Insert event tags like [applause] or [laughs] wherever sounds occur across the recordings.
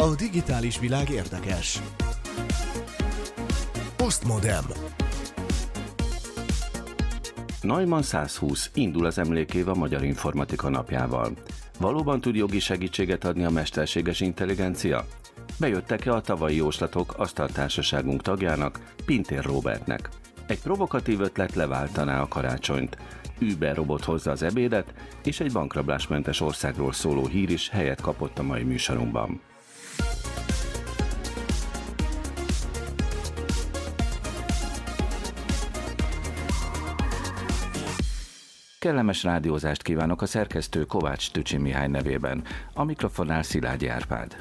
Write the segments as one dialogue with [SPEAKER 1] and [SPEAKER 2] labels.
[SPEAKER 1] A digitális világ érdekes. Postmodem.
[SPEAKER 2] Neumann 120 indul az emlékév a Magyar Informatika napjával. Valóban tud jogi segítséget adni a mesterséges intelligencia? Bejöttek-e a tavalyi jóslatok asztaltársaságunk tagjának, Pintér Robertnek? Egy provokatív ötlet leváltaná a karácsonyt. Uber robot hozza az ebédet, és egy bankrablásmentes országról szóló hír is helyet kapott a mai műsorunkban. Kellemes rádiózást kívánok a szerkesztő Kovács Tücsi Mihály nevében, a mikrofonnál Szilágyi Árpád.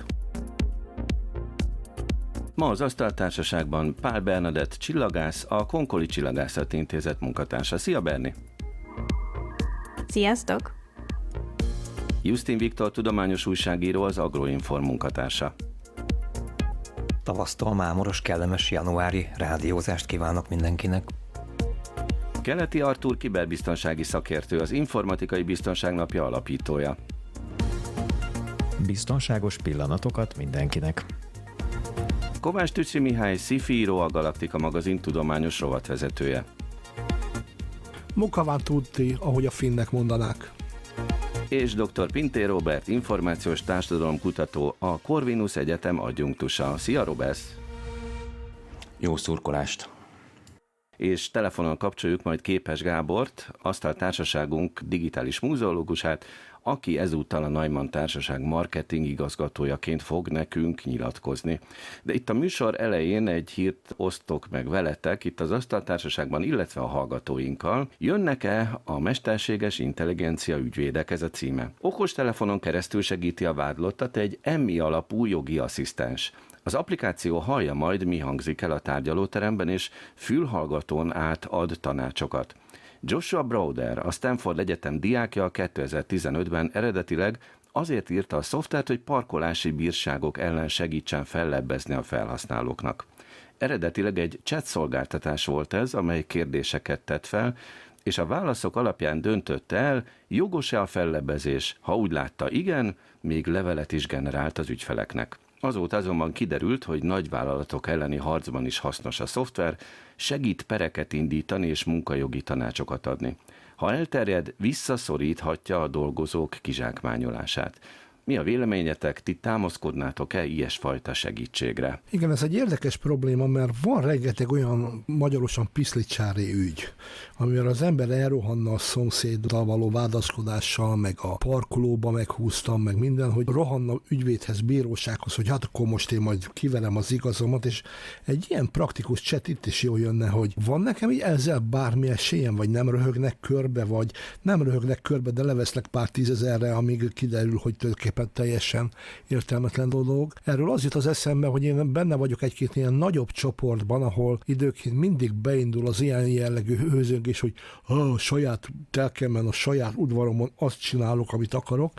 [SPEAKER 2] Ma az Asztaltársaságban Pál Bernadett csillagász, a Konkoli Csillagászati Intézet munkatársa. Szia Berni!
[SPEAKER 3] Sziasztok!
[SPEAKER 2] Justin Viktor tudományos újságíró, az Agroinform munkatársa.
[SPEAKER 4] Tavasztól mámoros, kellemes januári rádiózást kívánok mindenkinek.
[SPEAKER 2] Keleti Artúr kiberbiztonsági szakértő, az Informatikai Biztonság Napja alapítója.
[SPEAKER 5] Biztonságos pillanatokat mindenkinek.
[SPEAKER 2] Kovács Tücsi Mihály, sci író, a Galaktika magazin tudományos rovatvezetője.
[SPEAKER 6] Mukaván tudti, ahogy a finnek mondanák.
[SPEAKER 2] És dr. Pinté Robert, információs társadalomkutató, a Corvinus Egyetem adjunktusa. Szia, Robert!
[SPEAKER 7] Jó szurkolást!
[SPEAKER 2] És telefonon kapcsoljuk majd Képes Gábort, azt a társaságunk digitális múzeológusát, aki ezúttal a Neumann Társaság marketing igazgatójaként fog nekünk nyilatkozni. De itt a műsor elején egy hírt osztok meg veletek, itt az Asztaltársaságban, illetve a hallgatóinkkal. Jönnek-e a mesterséges intelligencia ügyvédek, ez a címe. Okos telefonon keresztül segíti a vádlottat egy emmi alapú jogi asszisztens. Az applikáció hallja majd, mi hangzik el a tárgyalóteremben, és fülhallgatón át ad tanácsokat. Joshua Browder, a Stanford Egyetem diákja 2015-ben eredetileg azért írta a szoftvert, hogy parkolási bírságok ellen segítsen fellebbezni a felhasználóknak. Eredetileg egy chat szolgáltatás volt ez, amely kérdéseket tett fel, és a válaszok alapján döntött el, jogos-e a fellebbezés. Ha úgy látta igen, még levelet is generált az ügyfeleknek. Azóta azonban kiderült, hogy nagyvállalatok elleni harcban is hasznos a szoftver, segít pereket indítani és munkajogi tanácsokat adni. Ha elterjed, visszaszoríthatja a dolgozók kizsákmányolását. Mi a véleményetek, ti támaszkodnátok-e ilyesfajta segítségre?
[SPEAKER 6] Igen, ez egy érdekes probléma, mert van rengeteg olyan magyarosan piszlicsári ügy, amivel az ember elrohanna a szomszéddal való vádaszkodással, meg a parkolóba meghúztam, meg minden, hogy rohanna ügyvédhez, bírósághoz, hogy hát akkor most én majd kiverem az igazomat, és egy ilyen praktikus cset itt is jól jönne, hogy van nekem így ezzel bármi esélyem, vagy nem röhögnek körbe, vagy nem röhögnek körbe, de levesznek pár tízezerre, amíg kiderül, hogy tulajdonképpen teljesen értelmetlen dolog. Erről az jut az eszembe, hogy én benne vagyok egy-két ilyen nagyobb csoportban, ahol időként mindig beindul az ilyen jellegű hőzöngés, hogy a saját telkemen, a saját udvaromon azt csinálok, amit akarok,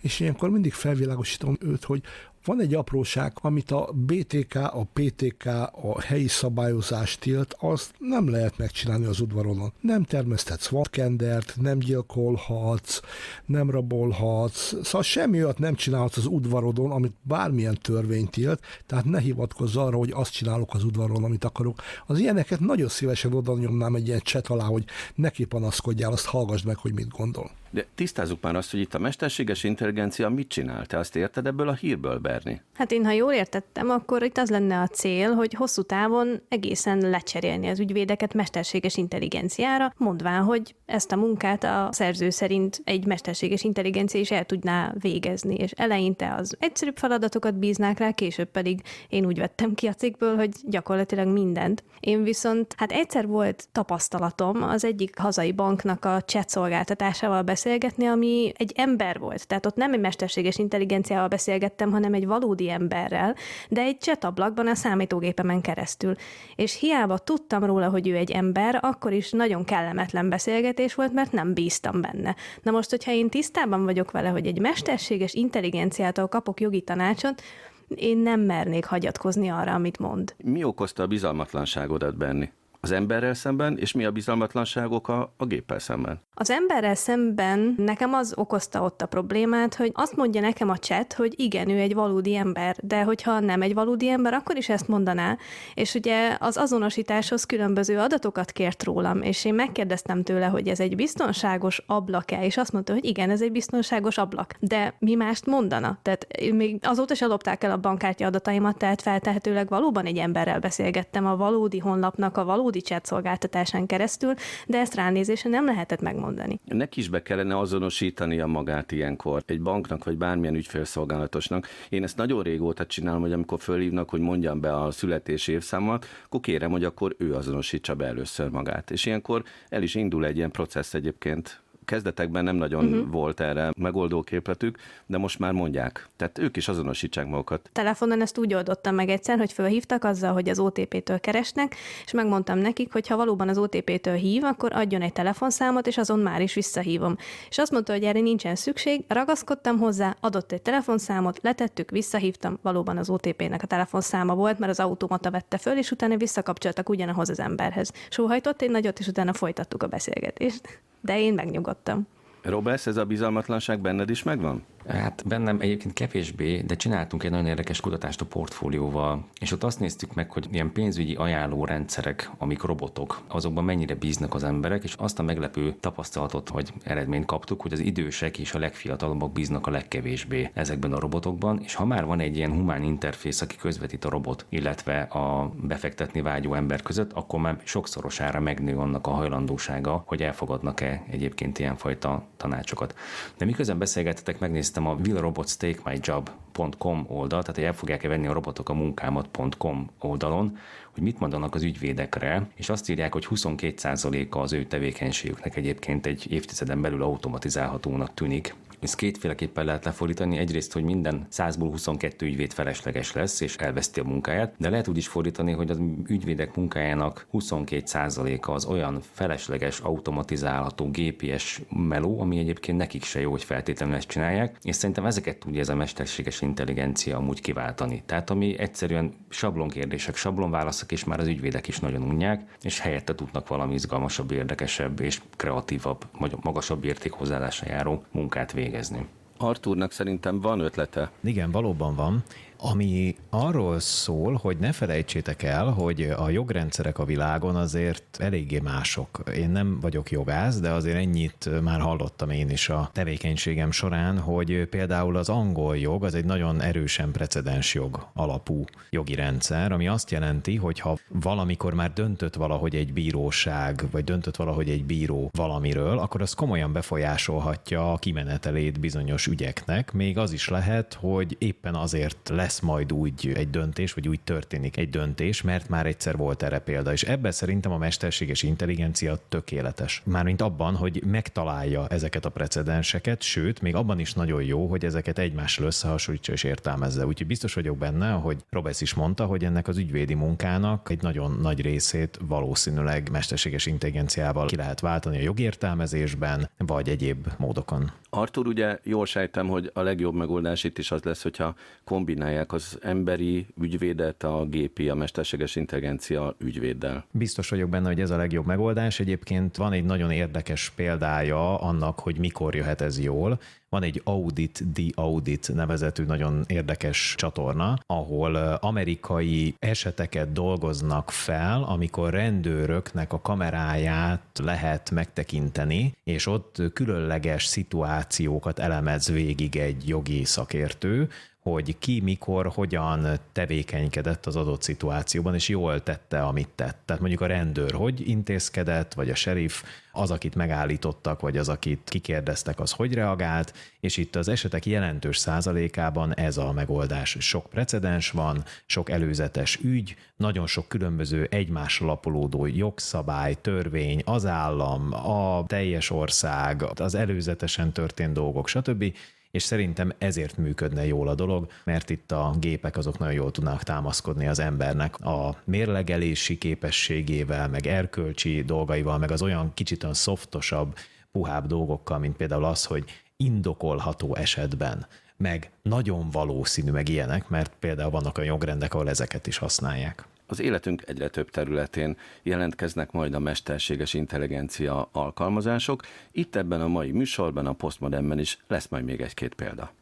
[SPEAKER 6] és ilyenkor mindig felvilágosítom őt, hogy van egy apróság, amit a BTK, a PTK, a helyi szabályozás tilt, azt nem lehet megcsinálni az udvaronon. Nem termeszthetsz vadkendert, nem gyilkolhatsz, nem rabolhatsz, szóval semmi olyat nem csinálhatsz az udvarodon, amit bármilyen törvény tilt, tehát ne hivatkozz arra, hogy azt csinálok az udvaron, amit akarok. Az ilyeneket nagyon szívesen oda nyomnám egy ilyen cset alá, hogy neki panaszkodjál, azt hallgassd meg, hogy mit gondol.
[SPEAKER 2] De tisztázzuk már azt, hogy itt a mesterséges intelligencia mit csinál. Te azt érted ebből a hírből, Berni?
[SPEAKER 3] Hát én, ha jól értettem, akkor itt az lenne a cél, hogy hosszú távon egészen lecserélni az ügyvédeket mesterséges intelligenciára, mondván, hogy ezt a munkát a szerző szerint egy mesterséges intelligencia is el tudná végezni, és eleinte az egyszerűbb feladatokat bíznák rá, később pedig én úgy vettem ki a cikkből, hogy gyakorlatilag mindent. Én viszont, hát egyszer volt tapasztalatom az egyik hazai banknak a chat szolgáltatásával beszélgetni, ami egy ember volt. Tehát ott nem egy mesterséges intelligenciával beszélgettem, hanem egy valódi emberrel, de egy chat ablakban a számítógépemen keresztül. És hiába tudtam róla, hogy ő egy ember, akkor is nagyon kellemetlen beszélgetés volt, mert nem bíztam benne. Na most, hogyha én tisztában vagyok vele, hogy egy mesterséges intelligenciától kapok jogi tanácsot, én nem mernék hagyatkozni arra, amit mond.
[SPEAKER 2] Mi okozta a bizalmatlanságodat, Benni? Az emberrel szemben, és mi a bizalmatlanságok a, a géppel szemben?
[SPEAKER 3] Az emberrel szemben nekem az okozta ott a problémát, hogy azt mondja nekem a chat, hogy igen, ő egy valódi ember, de hogyha nem egy valódi ember, akkor is ezt mondaná. És ugye az azonosításhoz különböző adatokat kért rólam, és én megkérdeztem tőle, hogy ez egy biztonságos ablak-e, és azt mondta, hogy igen, ez egy biztonságos ablak. De mi mást mondana? Tehát még azóta se lopták el a bankkártya adataimat, tehát feltehetőleg valóban egy emberrel beszélgettem a valódi honlapnak a valódi chat szolgáltatásán keresztül, de ezt ránézésen nem lehetett megmondani.
[SPEAKER 2] Neki is be kellene azonosítani a magát ilyenkor, egy banknak vagy bármilyen ügyfélszolgálatosnak. Én ezt nagyon régóta csinálom, hogy amikor fölhívnak, hogy mondjam be a születési évszámot, akkor kérem, hogy akkor ő azonosítsa be először magát. És ilyenkor el is indul egy ilyen processz egyébként kezdetekben nem nagyon uh-huh. volt erre megoldó képletük, de most már mondják. Tehát ők is azonosítsák magukat.
[SPEAKER 3] Telefonon ezt úgy oldottam meg egyszer, hogy fölhívtak azzal, hogy az OTP-től keresnek, és megmondtam nekik, hogy ha valóban az OTP-től hív, akkor adjon egy telefonszámot, és azon már is visszahívom. És azt mondta, hogy erre nincsen szükség, ragaszkodtam hozzá, adott egy telefonszámot, letettük, visszahívtam, valóban az OTP-nek a telefonszáma volt, mert az automata vette föl, és utána visszakapcsoltak ugyanahoz az emberhez. Sóhajtott egy nagyot, és utána folytattuk a beszélgetést. De én megnyugodtam.
[SPEAKER 2] Robesz, ez a bizalmatlanság benned is megvan?
[SPEAKER 7] Hát bennem egyébként kevésbé, de csináltunk egy nagyon érdekes kutatást a portfólióval, és ott azt néztük meg, hogy ilyen pénzügyi ajánló rendszerek, amik robotok, azokban mennyire bíznak az emberek, és azt a meglepő tapasztalatot, hogy eredményt kaptuk, hogy az idősek és a legfiatalabbak bíznak a legkevésbé ezekben a robotokban, és ha már van egy ilyen humán interfész, aki közvetít a robot, illetve a befektetni vágyó ember között, akkor már sokszorosára megnő annak a hajlandósága, hogy elfogadnak-e egyébként ilyenfajta tanácsokat. De miközben beszélgettetek, megnéztem megnéztem a Will Robots Take My Job.com oldalt, tehát hogy el fogják-e venni a robotok a munkámat.com oldalon, hogy mit mondanak az ügyvédekre, és azt írják, hogy 22%-a az ő tevékenységüknek egyébként egy évtizeden belül automatizálhatónak tűnik, ezt kétféleképpen lehet lefordítani. Egyrészt, hogy minden 100-ból 22 ügyvéd felesleges lesz, és elveszti a munkáját, de lehet úgy is fordítani, hogy az ügyvédek munkájának 22%-a az olyan felesleges, automatizálható GPS meló, ami egyébként nekik se jó, hogy feltétlenül ezt csinálják, és szerintem ezeket tudja ez a mesterséges intelligencia amúgy kiváltani. Tehát ami egyszerűen sablonkérdések, sablonválaszok, és már az ügyvédek is nagyon unják, és helyette tudnak valami izgalmasabb, érdekesebb és kreatívabb, magasabb értékhozzáadásra járó munkát végezni végezni.
[SPEAKER 2] Artúrnak szerintem van ötlete.
[SPEAKER 5] Igen, valóban van ami arról szól, hogy ne felejtsétek el, hogy a jogrendszerek a világon azért eléggé mások. Én nem vagyok jogász, de azért ennyit már hallottam én is a tevékenységem során, hogy például az angol jog az egy nagyon erősen precedens jog alapú jogi rendszer, ami azt jelenti, hogy ha valamikor már döntött valahogy egy bíróság, vagy döntött valahogy egy bíró valamiről, akkor az komolyan befolyásolhatja a kimenetelét bizonyos ügyeknek. Még az is lehet, hogy éppen azért lesz lesz majd úgy egy döntés, vagy úgy történik egy döntés, mert már egyszer volt erre példa. És ebben szerintem a mesterséges intelligencia tökéletes. Mármint abban, hogy megtalálja ezeket a precedenseket, sőt, még abban is nagyon jó, hogy ezeket egymással összehasonlítsa és értelmezze. Úgyhogy biztos vagyok benne, hogy Robesz is mondta, hogy ennek az ügyvédi munkának egy nagyon nagy részét valószínűleg mesterséges intelligenciával ki lehet váltani a jogértelmezésben, vagy egyéb módokon.
[SPEAKER 2] Artur, ugye jól sejtem, hogy a legjobb megoldás itt is az lesz, hogyha kombinálják az emberi ügyvédet a gépi, a mesterséges intelligencia ügyvéddel.
[SPEAKER 5] Biztos vagyok benne, hogy ez a legjobb megoldás. Egyébként van egy nagyon érdekes példája annak, hogy mikor jöhet ez jól. Van egy Audit the Audit nevezetű nagyon érdekes csatorna, ahol amerikai eseteket dolgoznak fel, amikor rendőröknek a kameráját lehet megtekinteni, és ott különleges szituációkat elemez végig egy jogi szakértő, hogy ki, mikor, hogyan tevékenykedett az adott szituációban, és jól tette, amit tett. Tehát mondjuk a rendőr hogy intézkedett, vagy a sheriff, az, akit megállítottak, vagy az, akit kikérdeztek, az hogy reagált, és itt az esetek jelentős százalékában ez a megoldás. Sok precedens van, sok előzetes ügy, nagyon sok különböző egymás alapulódó jogszabály, törvény, az állam, a teljes ország, az előzetesen történt dolgok, stb és szerintem ezért működne jól a dolog, mert itt a gépek azok nagyon jól tudnak támaszkodni az embernek a mérlegelési képességével, meg erkölcsi dolgaival, meg az olyan kicsit olyan szoftosabb, puhább dolgokkal, mint például az, hogy indokolható esetben, meg nagyon valószínű, meg ilyenek, mert például vannak olyan jogrendek, ahol ezeket is használják.
[SPEAKER 2] Az életünk egyre több területén jelentkeznek majd a mesterséges intelligencia alkalmazások. Itt ebben a mai műsorban, a Postmodernben is lesz majd még egy-két példa.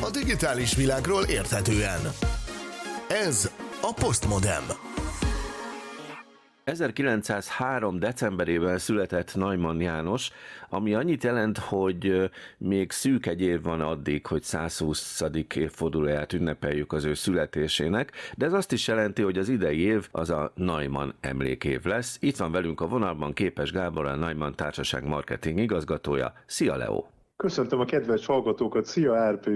[SPEAKER 1] A digitális világról érthetően. Ez a Postmodem.
[SPEAKER 2] 1903. decemberében született Neumann János, ami annyit jelent, hogy még szűk egy év van addig, hogy 120. évfordulóját ünnepeljük az ő születésének, de ez azt is jelenti, hogy az idei év az a Neumann emlékév lesz. Itt van velünk a vonalban Képes Gábor, a Neumann Társaság marketing igazgatója. Szia Leo!
[SPEAKER 8] Köszöntöm a kedves hallgatókat, szia RP!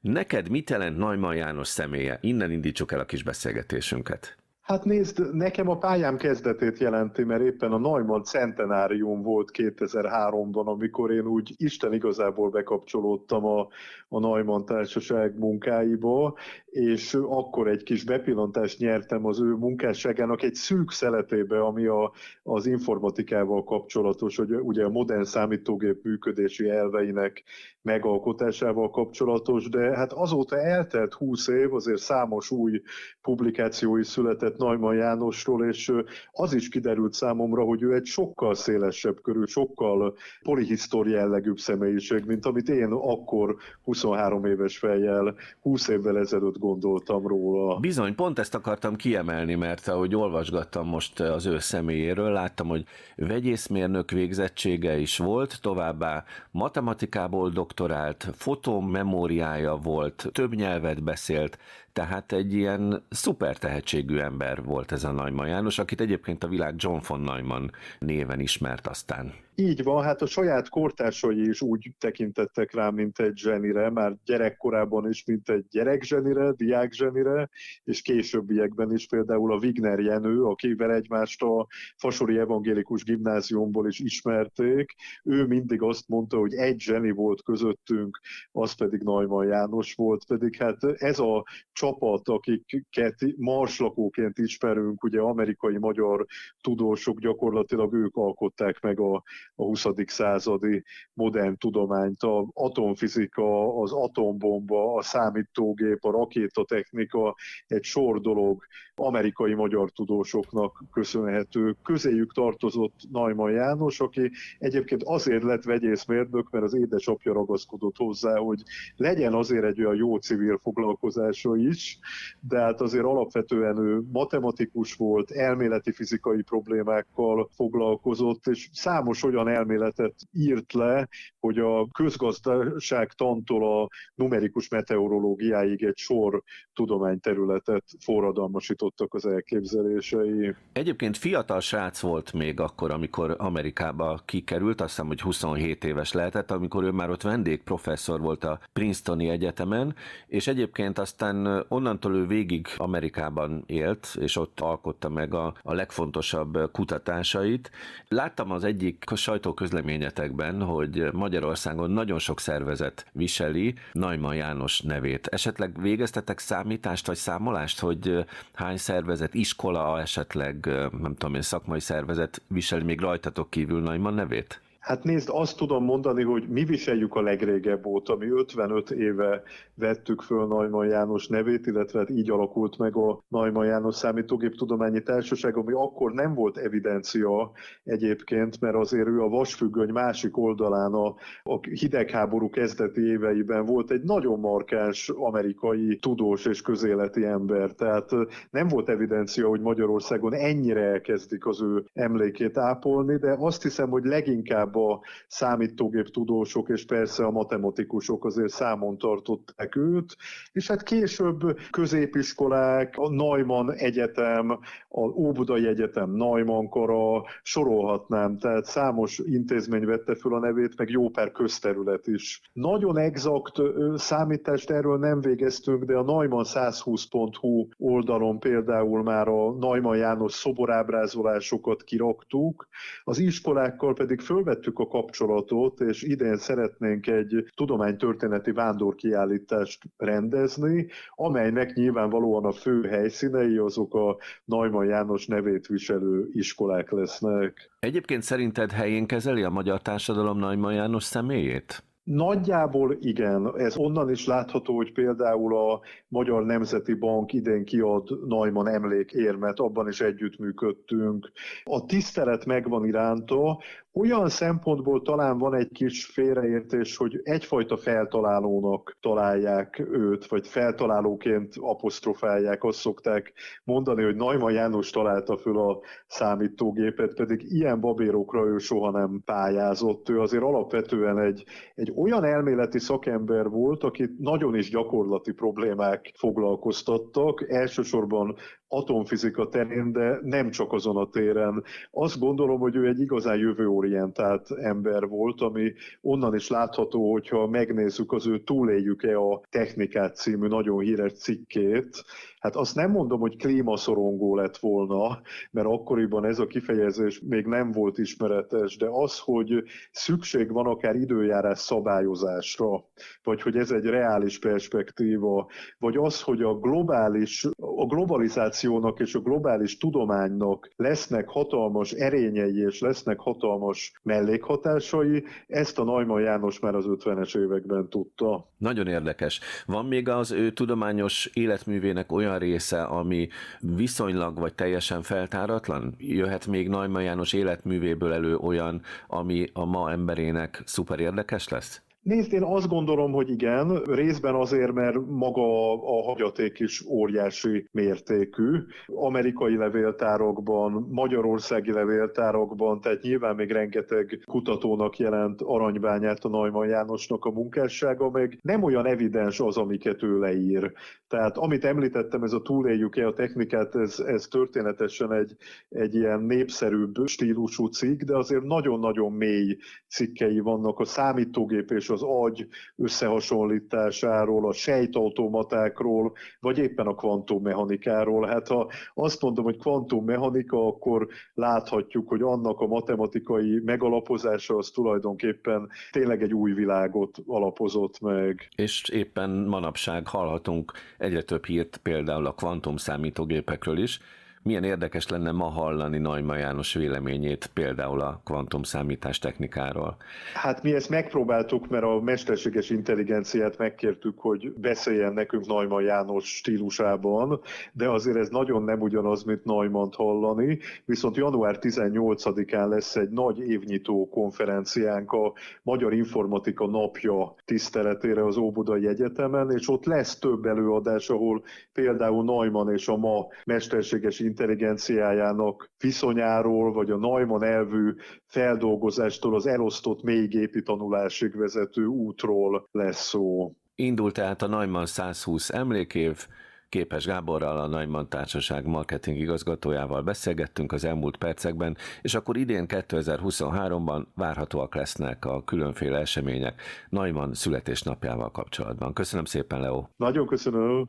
[SPEAKER 2] Neked mit jelent Neumann János személye? Innen indítsuk el a kis beszélgetésünket.
[SPEAKER 8] Hát nézd, nekem a pályám kezdetét jelenti, mert éppen a Neumann centenárium volt 2003-ban, amikor én úgy Isten igazából bekapcsolódtam a, a Neumann társaság munkáiba, és akkor egy kis bepillantást nyertem az ő munkásságának egy szűk szeletébe, ami a, az informatikával kapcsolatos, hogy ugye a modern számítógép működési elveinek megalkotásával kapcsolatos, de hát azóta eltelt 20 év, azért számos új publikációi született Neumann Jánosról, és az is kiderült számomra, hogy ő egy sokkal szélesebb körül, sokkal polihisztori jellegűbb személyiség, mint amit én akkor 23 éves fejjel, 20 évvel ezelőtt gondoltam róla.
[SPEAKER 2] Bizony, pont ezt akartam kiemelni, mert ahogy olvasgattam most az ő személyéről, láttam, hogy vegyészmérnök végzettsége is volt, továbbá matematikából doktorált, fotomemóriája volt, több nyelvet beszélt, tehát egy ilyen szuper tehetségű ember volt ez a Neumann János, akit egyébként a világ John von Neumann néven ismert aztán.
[SPEAKER 8] Így van, hát a saját kortársai is úgy tekintettek rá, mint egy zsenire, már gyerekkorában is, mint egy gyerekzsenire, diákzsenire, és későbbiekben is például a Wigner Jenő, akivel egymást a Fasori Evangélikus Gimnáziumból is ismerték, ő mindig azt mondta, hogy egy zseni volt közöttünk, az pedig Neumann János volt, pedig hát ez a csapat, akiket marslakóként ismerünk, ugye amerikai-magyar tudósok gyakorlatilag ők alkották meg a a 20. századi modern tudományt, a atomfizika, az atombomba, a számítógép, a rakétatechnika, egy sor dolog amerikai-magyar tudósoknak köszönhető. Közéjük tartozott Neumann János, aki egyébként azért lett vegyészmérnök, mert az édesapja ragaszkodott hozzá, hogy legyen azért egy olyan jó civil foglalkozása is, de hát azért alapvetően ő matematikus volt, elméleti fizikai problémákkal foglalkozott, és számos olyan olyan elméletet írt le, hogy a közgazdaság tantól a numerikus meteorológiáig egy sor tudományterületet forradalmasítottak az elképzelései.
[SPEAKER 2] Egyébként fiatal srác volt még akkor, amikor Amerikába kikerült, azt hiszem, hogy 27 éves lehetett, amikor ő már ott vendégprofesszor volt a Princetoni Egyetemen, és egyébként aztán onnantól ő végig Amerikában élt, és ott alkotta meg a, a legfontosabb kutatásait. Láttam az egyik sajtóközleményetekben, hogy Magyarországon nagyon sok szervezet viseli Najman János nevét. Esetleg végeztetek számítást vagy számolást, hogy hány szervezet, iskola, esetleg nem tudom én, szakmai szervezet viseli még rajtatok kívül Najman nevét?
[SPEAKER 8] Hát nézd, azt tudom mondani, hogy mi viseljük a legrégebb óta, mi 55 éve vettük föl Najman János nevét, illetve hát így alakult meg a Najman János Számítógéptudományi Társaság, ami akkor nem volt evidencia egyébként, mert azért ő a vasfüggöny másik oldalán a, a hidegháború kezdeti éveiben volt egy nagyon markáns amerikai tudós és közéleti ember, tehát nem volt evidencia, hogy Magyarországon ennyire elkezdik az ő emlékét ápolni, de azt hiszem, hogy leginkább a számítógép tudósok és persze a matematikusok azért számon tartották őt, és hát később középiskolák, a Neumann Egyetem, a Óbudai Egyetem Neumann kara, sorolhatnám, tehát számos intézmény vette föl a nevét, meg jó pár közterület is. Nagyon exakt számítást erről nem végeztünk, de a Neumann120.hu oldalon például már a Neumann János szoborábrázolásokat kiraktuk, az iskolákkal pedig fölvettük felvettük a kapcsolatot, és idén szeretnénk egy tudománytörténeti vándorkiállítást rendezni, amelynek nyilvánvalóan a fő helyszínei azok a Neumann János nevét viselő iskolák lesznek.
[SPEAKER 2] Egyébként szerinted helyén kezeli a magyar társadalom Neumann János személyét?
[SPEAKER 8] Nagyjából igen. Ez onnan is látható, hogy például a Magyar Nemzeti Bank idén kiad Neumann emlékérmet, abban is együttműködtünk. A tisztelet megvan iránta, olyan szempontból talán van egy kis félreértés, hogy egyfajta feltalálónak találják őt, vagy feltalálóként apostrofálják, azt szokták mondani, hogy Neumann János találta föl a számítógépet, pedig ilyen babérokra ő soha nem pályázott. Ő azért alapvetően egy, egy olyan elméleti szakember volt, akit nagyon is gyakorlati problémák foglalkoztattak, elsősorban atomfizika terén, de nem csak azon a téren. Azt gondolom, hogy ő egy igazán jövőorientált ember volt, ami onnan is látható, hogyha megnézzük az ő Túléljük-e a technikát című nagyon híres cikkét, Hát azt nem mondom, hogy klímaszorongó lett volna, mert akkoriban ez a kifejezés még nem volt ismeretes, de az, hogy szükség van akár időjárás szabályozásra, vagy hogy ez egy reális perspektíva, vagy az, hogy a globális, a globalizációnak és a globális tudománynak lesznek hatalmas erényei és lesznek hatalmas mellékhatásai, ezt a Neumann János már az 50-es években tudta.
[SPEAKER 2] Nagyon érdekes. Van még az ő tudományos életművének olyan olyan része, ami viszonylag vagy teljesen feltáratlan? Jöhet még Neumann János életművéből elő olyan, ami a ma emberének szuper érdekes lesz?
[SPEAKER 8] Nézd, én azt gondolom, hogy igen, részben azért, mert maga a hagyaték is óriási mértékű. Amerikai levéltárokban, magyarországi levéltárokban, tehát nyilván még rengeteg kutatónak jelent aranybányát a Neumann Jánosnak a munkássága, meg nem olyan evidens az, amiket ő leír. Tehát amit említettem, ez a túléljük-e a technikát, ez, ez történetesen egy, egy ilyen népszerűbb stílusú cikk, de azért nagyon-nagyon mély cikkei vannak a számítógép és az agy összehasonlításáról, a sejtautomatákról, vagy éppen a kvantummechanikáról. Hát ha azt mondom, hogy kvantummechanika, akkor láthatjuk, hogy annak a matematikai megalapozása az tulajdonképpen tényleg egy új világot alapozott meg.
[SPEAKER 2] És éppen manapság hallhatunk egyre több hírt például a kvantum számítógépekről is, milyen érdekes lenne ma hallani Neumann János véleményét például a kvantumszámítás technikáról.
[SPEAKER 8] Hát mi ezt megpróbáltuk, mert a mesterséges intelligenciát megkértük, hogy beszéljen nekünk Neumann János stílusában, de azért ez nagyon nem ugyanaz, mint neumann hallani, viszont január 18-án lesz egy nagy évnyitó konferenciánk a Magyar Informatika Napja tiszteletére az Óbudai Egyetemen, és ott lesz több előadás, ahol például Neumann és a ma mesterséges intelligenciájának viszonyáról, vagy a Neumann elvű feldolgozástól az elosztott mélygépi tanulásig vezető útról lesz szó.
[SPEAKER 2] Indult tehát a Neumann 120 emlékév, Képes Gáborral, a Neumann Társaság marketing igazgatójával beszélgettünk az elmúlt percekben, és akkor idén 2023-ban várhatóak lesznek a különféle események Neumann születésnapjával kapcsolatban. Köszönöm szépen, Leo!
[SPEAKER 8] Nagyon köszönöm!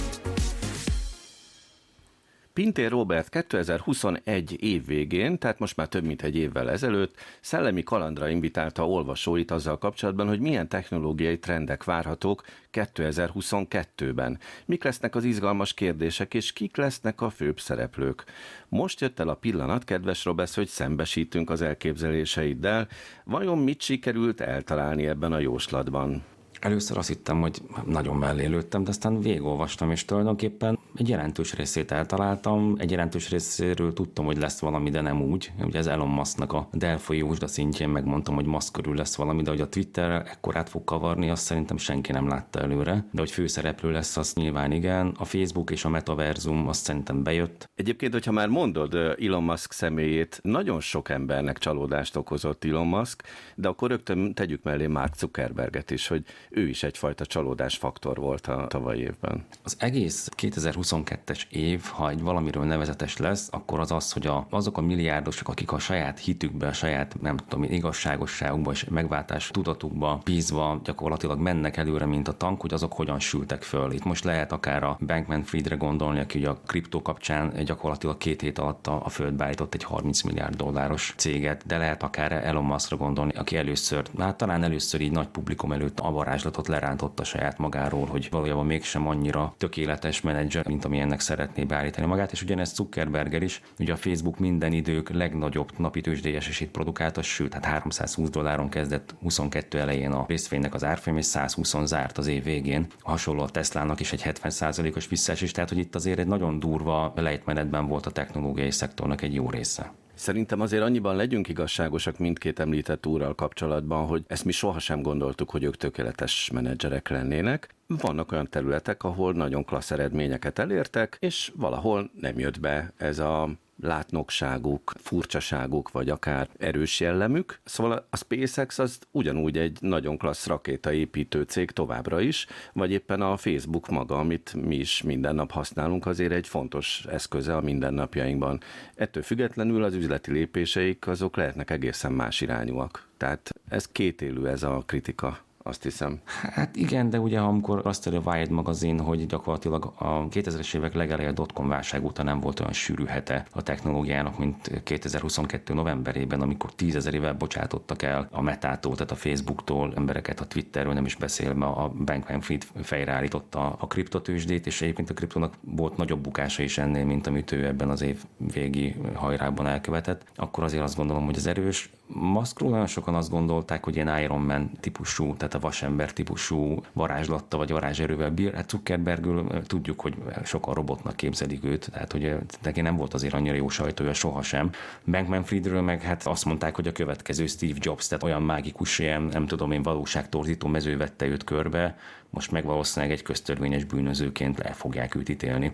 [SPEAKER 2] Pintér Robert 2021 év végén, tehát most már több mint egy évvel ezelőtt, szellemi kalandra invitálta olvasóit azzal kapcsolatban, hogy milyen technológiai trendek várhatók 2022-ben. Mik lesznek az izgalmas kérdések, és kik lesznek a főbb szereplők. Most jött el a pillanat, kedves Robesz, hogy szembesítünk az elképzeléseiddel. Vajon mit sikerült eltalálni ebben a jóslatban?
[SPEAKER 7] Először azt hittem, hogy nagyon mellé lőttem, de aztán végigolvastam, és tulajdonképpen egy jelentős részét eltaláltam, egy jelentős részéről tudtam, hogy lesz valami, de nem úgy. Ugye ez Elon Musknak a Delphi jósda szintjén megmondtam, hogy Musk körül lesz valami, de hogy a Twitter ekkorát fog kavarni, azt szerintem senki nem látta előre. De hogy főszereplő lesz, az nyilván igen. A Facebook és a metaverzum azt szerintem bejött.
[SPEAKER 2] Egyébként, hogyha már mondod Elon Musk személyét, nagyon sok embernek csalódást okozott Elon Musk, de akkor rögtön tegyük mellé Mark Zuckerberget is, hogy ő is egyfajta csalódás faktor volt a tavalyi évben.
[SPEAKER 7] Az egész 2022-es év, ha egy valamiről nevezetes lesz, akkor az az, hogy a, azok a milliárdosok, akik a saját hitükbe, a saját, nem tudom, igazságosságukba és megváltás tudatukba bízva gyakorlatilag mennek előre, mint a tank, hogy azok hogyan sültek föl. Itt most lehet akár a Bankman Friedre gondolni, aki ugye a kriptó kapcsán gyakorlatilag két hét alatt a, a földbe állított egy 30 milliárd dolláros céget, de lehet akár Elon Muskra gondolni, aki először, hát talán először így nagy publikum előtt a varázslatot lerántotta saját magáról, hogy valójában mégsem annyira tökéletes menedzser, mint ami ennek szeretné beállítani magát, és ugyanez Zuckerberger is, ugye a Facebook minden idők legnagyobb napi tőzsdélyesését produkálta, sőt, hát 320 dolláron kezdett 22 elején a részvénynek az árfolyam, és 120 zárt az év végén. Hasonló a Teslának is egy 70%-os visszaesés, tehát hogy itt azért egy nagyon durva lejtmenetben volt a technológiai szektornak egy jó része.
[SPEAKER 2] Szerintem azért annyiban legyünk igazságosak mindkét említett úrral kapcsolatban, hogy ezt mi sohasem gondoltuk, hogy ők tökéletes menedzserek lennének. Vannak olyan területek, ahol nagyon klassz eredményeket elértek, és valahol nem jött be ez a látnokságuk, furcsaságuk, vagy akár erős jellemük. Szóval a SpaceX az ugyanúgy egy nagyon klassz rakétaépítő cég továbbra is, vagy éppen a Facebook maga, amit mi is minden nap használunk, azért egy fontos eszköze a mindennapjainkban. Ettől függetlenül az üzleti lépéseik azok lehetnek egészen más irányúak. Tehát ez kétélű ez a kritika azt hiszem.
[SPEAKER 7] Hát igen, de ugye amikor azt írja a Wired magazin, hogy gyakorlatilag a 2000-es évek legeleje dotcom válság után nem volt olyan sűrű hete a technológiának, mint 2022 novemberében, amikor tízezerével bocsátottak el a Metától, tehát a Facebooktól embereket, a Twitterről nem is beszélve, a Bankman-Fried fejreállította a kriptotősdét, és egyébként a kriptonak volt nagyobb bukása is ennél, mint amit ő ebben az év végi hajrában elkövetett. Akkor azért azt gondolom, hogy az erős. Maszkról nagyon sokan azt gondolták, hogy ilyen Iron Man típusú, tehát a vasember típusú varázslatta vagy varázserővel bír. Hát Zuckerbergül tudjuk, hogy sokan robotnak képzelik őt, tehát hogy neki nem volt azért annyira jó sajtója sohasem. Bankman Friedről meg hát azt mondták, hogy a következő Steve Jobs, tehát olyan mágikus ilyen, nem tudom én, valóságtorzító mező vette őt körbe, most meg valószínűleg egy köztörvényes bűnözőként el fogják őt ítélni.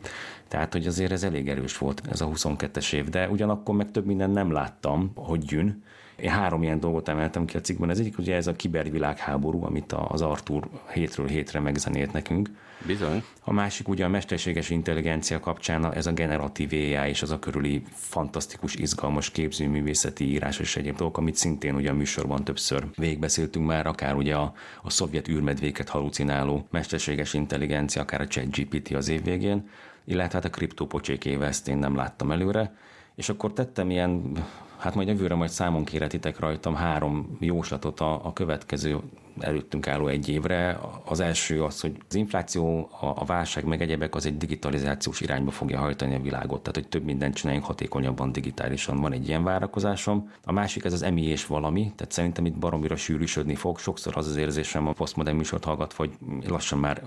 [SPEAKER 7] Tehát, hogy azért ez elég erős volt ez a 22-es év, de ugyanakkor meg több minden nem láttam, hogy jön, én három ilyen dolgot emeltem ki a cikkben. Ez egyik ugye ez a kibervilágháború, amit az Artur hétről hétre megzenélt nekünk.
[SPEAKER 2] Bizony.
[SPEAKER 7] A másik ugye a mesterséges intelligencia kapcsán ez a generatív AI és az a körüli fantasztikus, izgalmas képzőművészeti írás és egyéb dolgok, amit szintén ugye a műsorban többször végigbeszéltünk már, akár ugye a, a szovjet űrmedvéket halucináló mesterséges intelligencia, akár a ChatGPT az év végén, illetve hát a kriptopocsékéve ezt én nem láttam előre. És akkor tettem ilyen Hát majd jövőre majd számon kéretitek rajtam három jóslatot a, a következő előttünk álló egy évre. Az első az, hogy az infláció, a, a válság meg egyebek az egy digitalizációs irányba fogja hajtani a világot, tehát hogy több mindent csináljunk hatékonyabban digitálisan. Van egy ilyen várakozásom. A másik ez az emi és valami, tehát szerintem itt baromira sűrűsödni fog. Sokszor az az érzésem a posztmodern műsort hallgat, hogy lassan már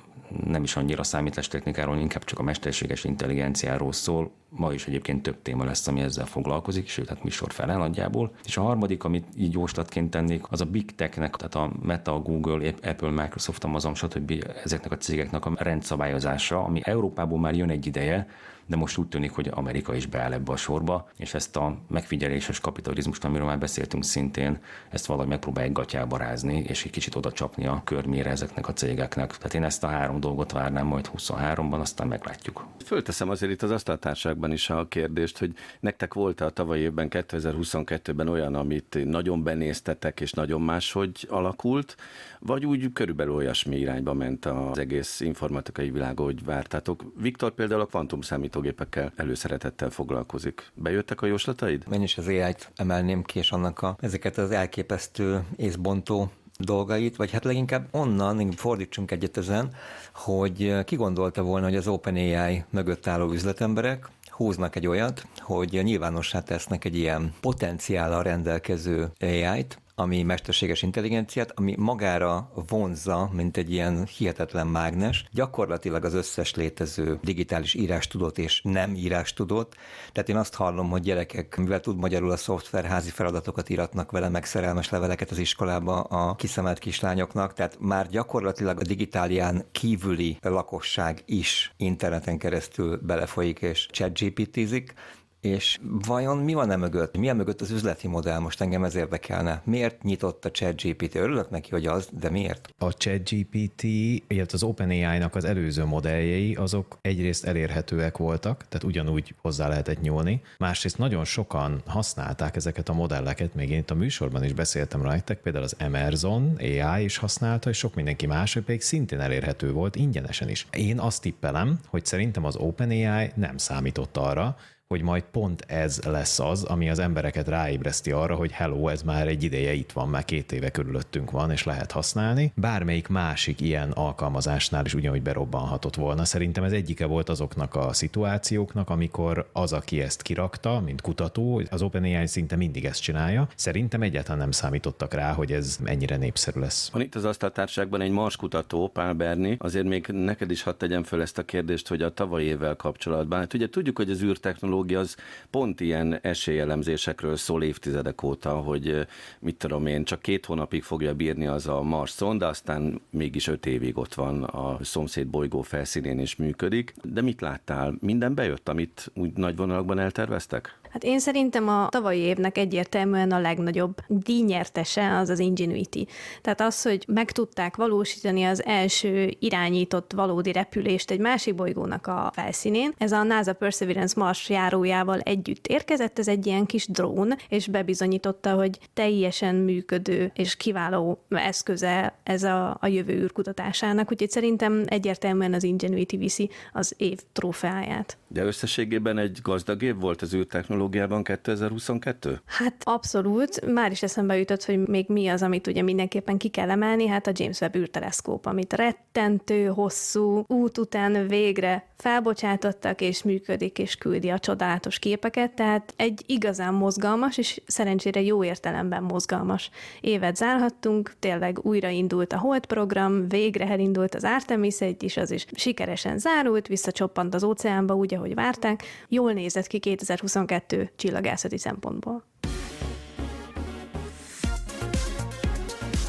[SPEAKER 7] nem is annyira számítástechnikáról, inkább csak a mesterséges intelligenciáról szól. Ma is egyébként több téma lesz, ami ezzel foglalkozik, sőt, hát műsor fele nagyjából. És a harmadik, amit így jóslatként tennék, az a Big Technek, tehát a Meta, a Google, Apple, Microsoft, Amazon, stb. ezeknek a cégeknek a rendszabályozása, ami Európából már jön egy ideje, de most úgy tűnik, hogy Amerika is beáll ebbe a sorba, és ezt a megfigyeléses kapitalizmust, amiről már beszéltünk szintén, ezt valahogy megpróbálják gatyába rázni, és egy kicsit oda csapni a körmére ezeknek a cégeknek. Tehát én ezt a három dolgot várnám majd 23-ban, aztán meglátjuk.
[SPEAKER 2] Fölteszem azért itt az asztaltárságban is a kérdést, hogy nektek volt-e a tavalyi évben, 2022-ben olyan, amit nagyon benéztetek, és nagyon máshogy alakult, vagy úgy körülbelül olyasmi irányba ment az egész informatikai világ, hogy vártátok. Viktor például a kvantum számítógépekkel előszeretettel foglalkozik. Bejöttek a jóslataid?
[SPEAKER 4] Én is az AI-t emelném ki, és annak a, ezeket az elképesztő észbontó dolgait, vagy hát leginkább onnan, fordítsunk egyet ezen, hogy ki gondolta volna, hogy az OpenAI mögött álló üzletemberek húznak egy olyat, hogy nyilvánossá tesznek egy ilyen potenciállal rendelkező AI-t, ami mesterséges intelligenciát, ami magára vonzza, mint egy ilyen hihetetlen mágnes, gyakorlatilag az összes létező digitális írástudót és nem írástudót. Tehát én azt hallom, hogy gyerekek, mivel tud magyarul a szoftver, házi feladatokat íratnak vele, meg szerelmes leveleket az iskolába a kiszemelt kislányoknak, tehát már gyakorlatilag a digitálián kívüli lakosság is interneten keresztül belefolyik és chatgpt-zik, és vajon mi van e mögött? Mi a mögött az üzleti modell? Most engem ez érdekelne. Miért nyitott a ChatGPT? Örülök neki, hogy az, de miért?
[SPEAKER 5] A ChatGPT, illetve az OpenAI-nak az előző modelljei, azok egyrészt elérhetőek voltak, tehát ugyanúgy hozzá lehetett nyúlni. Másrészt nagyon sokan használták ezeket a modelleket, még én itt a műsorban is beszéltem rajtak, például az Emerson AI is használta, és sok mindenki más, pedig szintén elérhető volt ingyenesen is. Én azt tippelem, hogy szerintem az OpenAI nem számított arra, hogy majd pont ez lesz az, ami az embereket ráébreszti arra, hogy hello, ez már egy ideje itt van, már két éve körülöttünk van, és lehet használni. Bármelyik másik ilyen alkalmazásnál is ugyanúgy berobbanhatott volna. Szerintem ez egyike volt azoknak a szituációknak, amikor az, aki ezt kirakta, mint kutató, az OpenAI szinte mindig ezt csinálja. Szerintem egyáltalán nem számítottak rá, hogy ez ennyire népszerű lesz.
[SPEAKER 2] Van itt az asztaltárságban egy Mars kutató, Pál Berni. Azért még neked is hadd tegyem föl ezt a kérdést, hogy a tavalyi évvel kapcsolatban. Hát ugye tudjuk, hogy az űrtechnológia az pont ilyen esélyelemzésekről szól évtizedek óta, hogy mit tudom én, csak két hónapig fogja bírni az a Mars de aztán mégis öt évig ott van a szomszéd bolygó felszínén és működik. De mit láttál? Minden bejött, amit úgy nagy vonalakban elterveztek?
[SPEAKER 3] Hát én szerintem a tavalyi évnek egyértelműen a legnagyobb díjnyertese az az Ingenuity. Tehát az, hogy meg tudták valósítani az első irányított valódi repülést egy másik bolygónak a felszínén. Ez a NASA Perseverance Mars járójával együtt érkezett, ez egy ilyen kis drón, és bebizonyította, hogy teljesen működő és kiváló eszköze ez a, a jövő űrkutatásának, úgyhogy szerintem egyértelműen az Ingenuity viszi az év trófeáját.
[SPEAKER 2] De összességében egy gazdag év volt az űrtechnológia technológiában 2022?
[SPEAKER 3] Hát abszolút. Már is eszembe jutott, hogy még mi az, amit ugye mindenképpen ki kell emelni, hát a James Webb űrteleszkóp, amit rettentő, hosszú út után végre felbocsátottak, és működik, és küldi a csodálatos képeket, tehát egy igazán mozgalmas, és szerencsére jó értelemben mozgalmas évet zárhattunk, tényleg újraindult a Hold program, végre elindult az Artemis egy is, az is sikeresen zárult, visszacsoppant az óceánba úgy, ahogy várták. Jól nézett ki 2022 kettő csillagászati szempontból.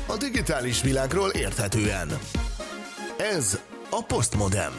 [SPEAKER 1] A digitális világról érthetően. Ez a Postmodem.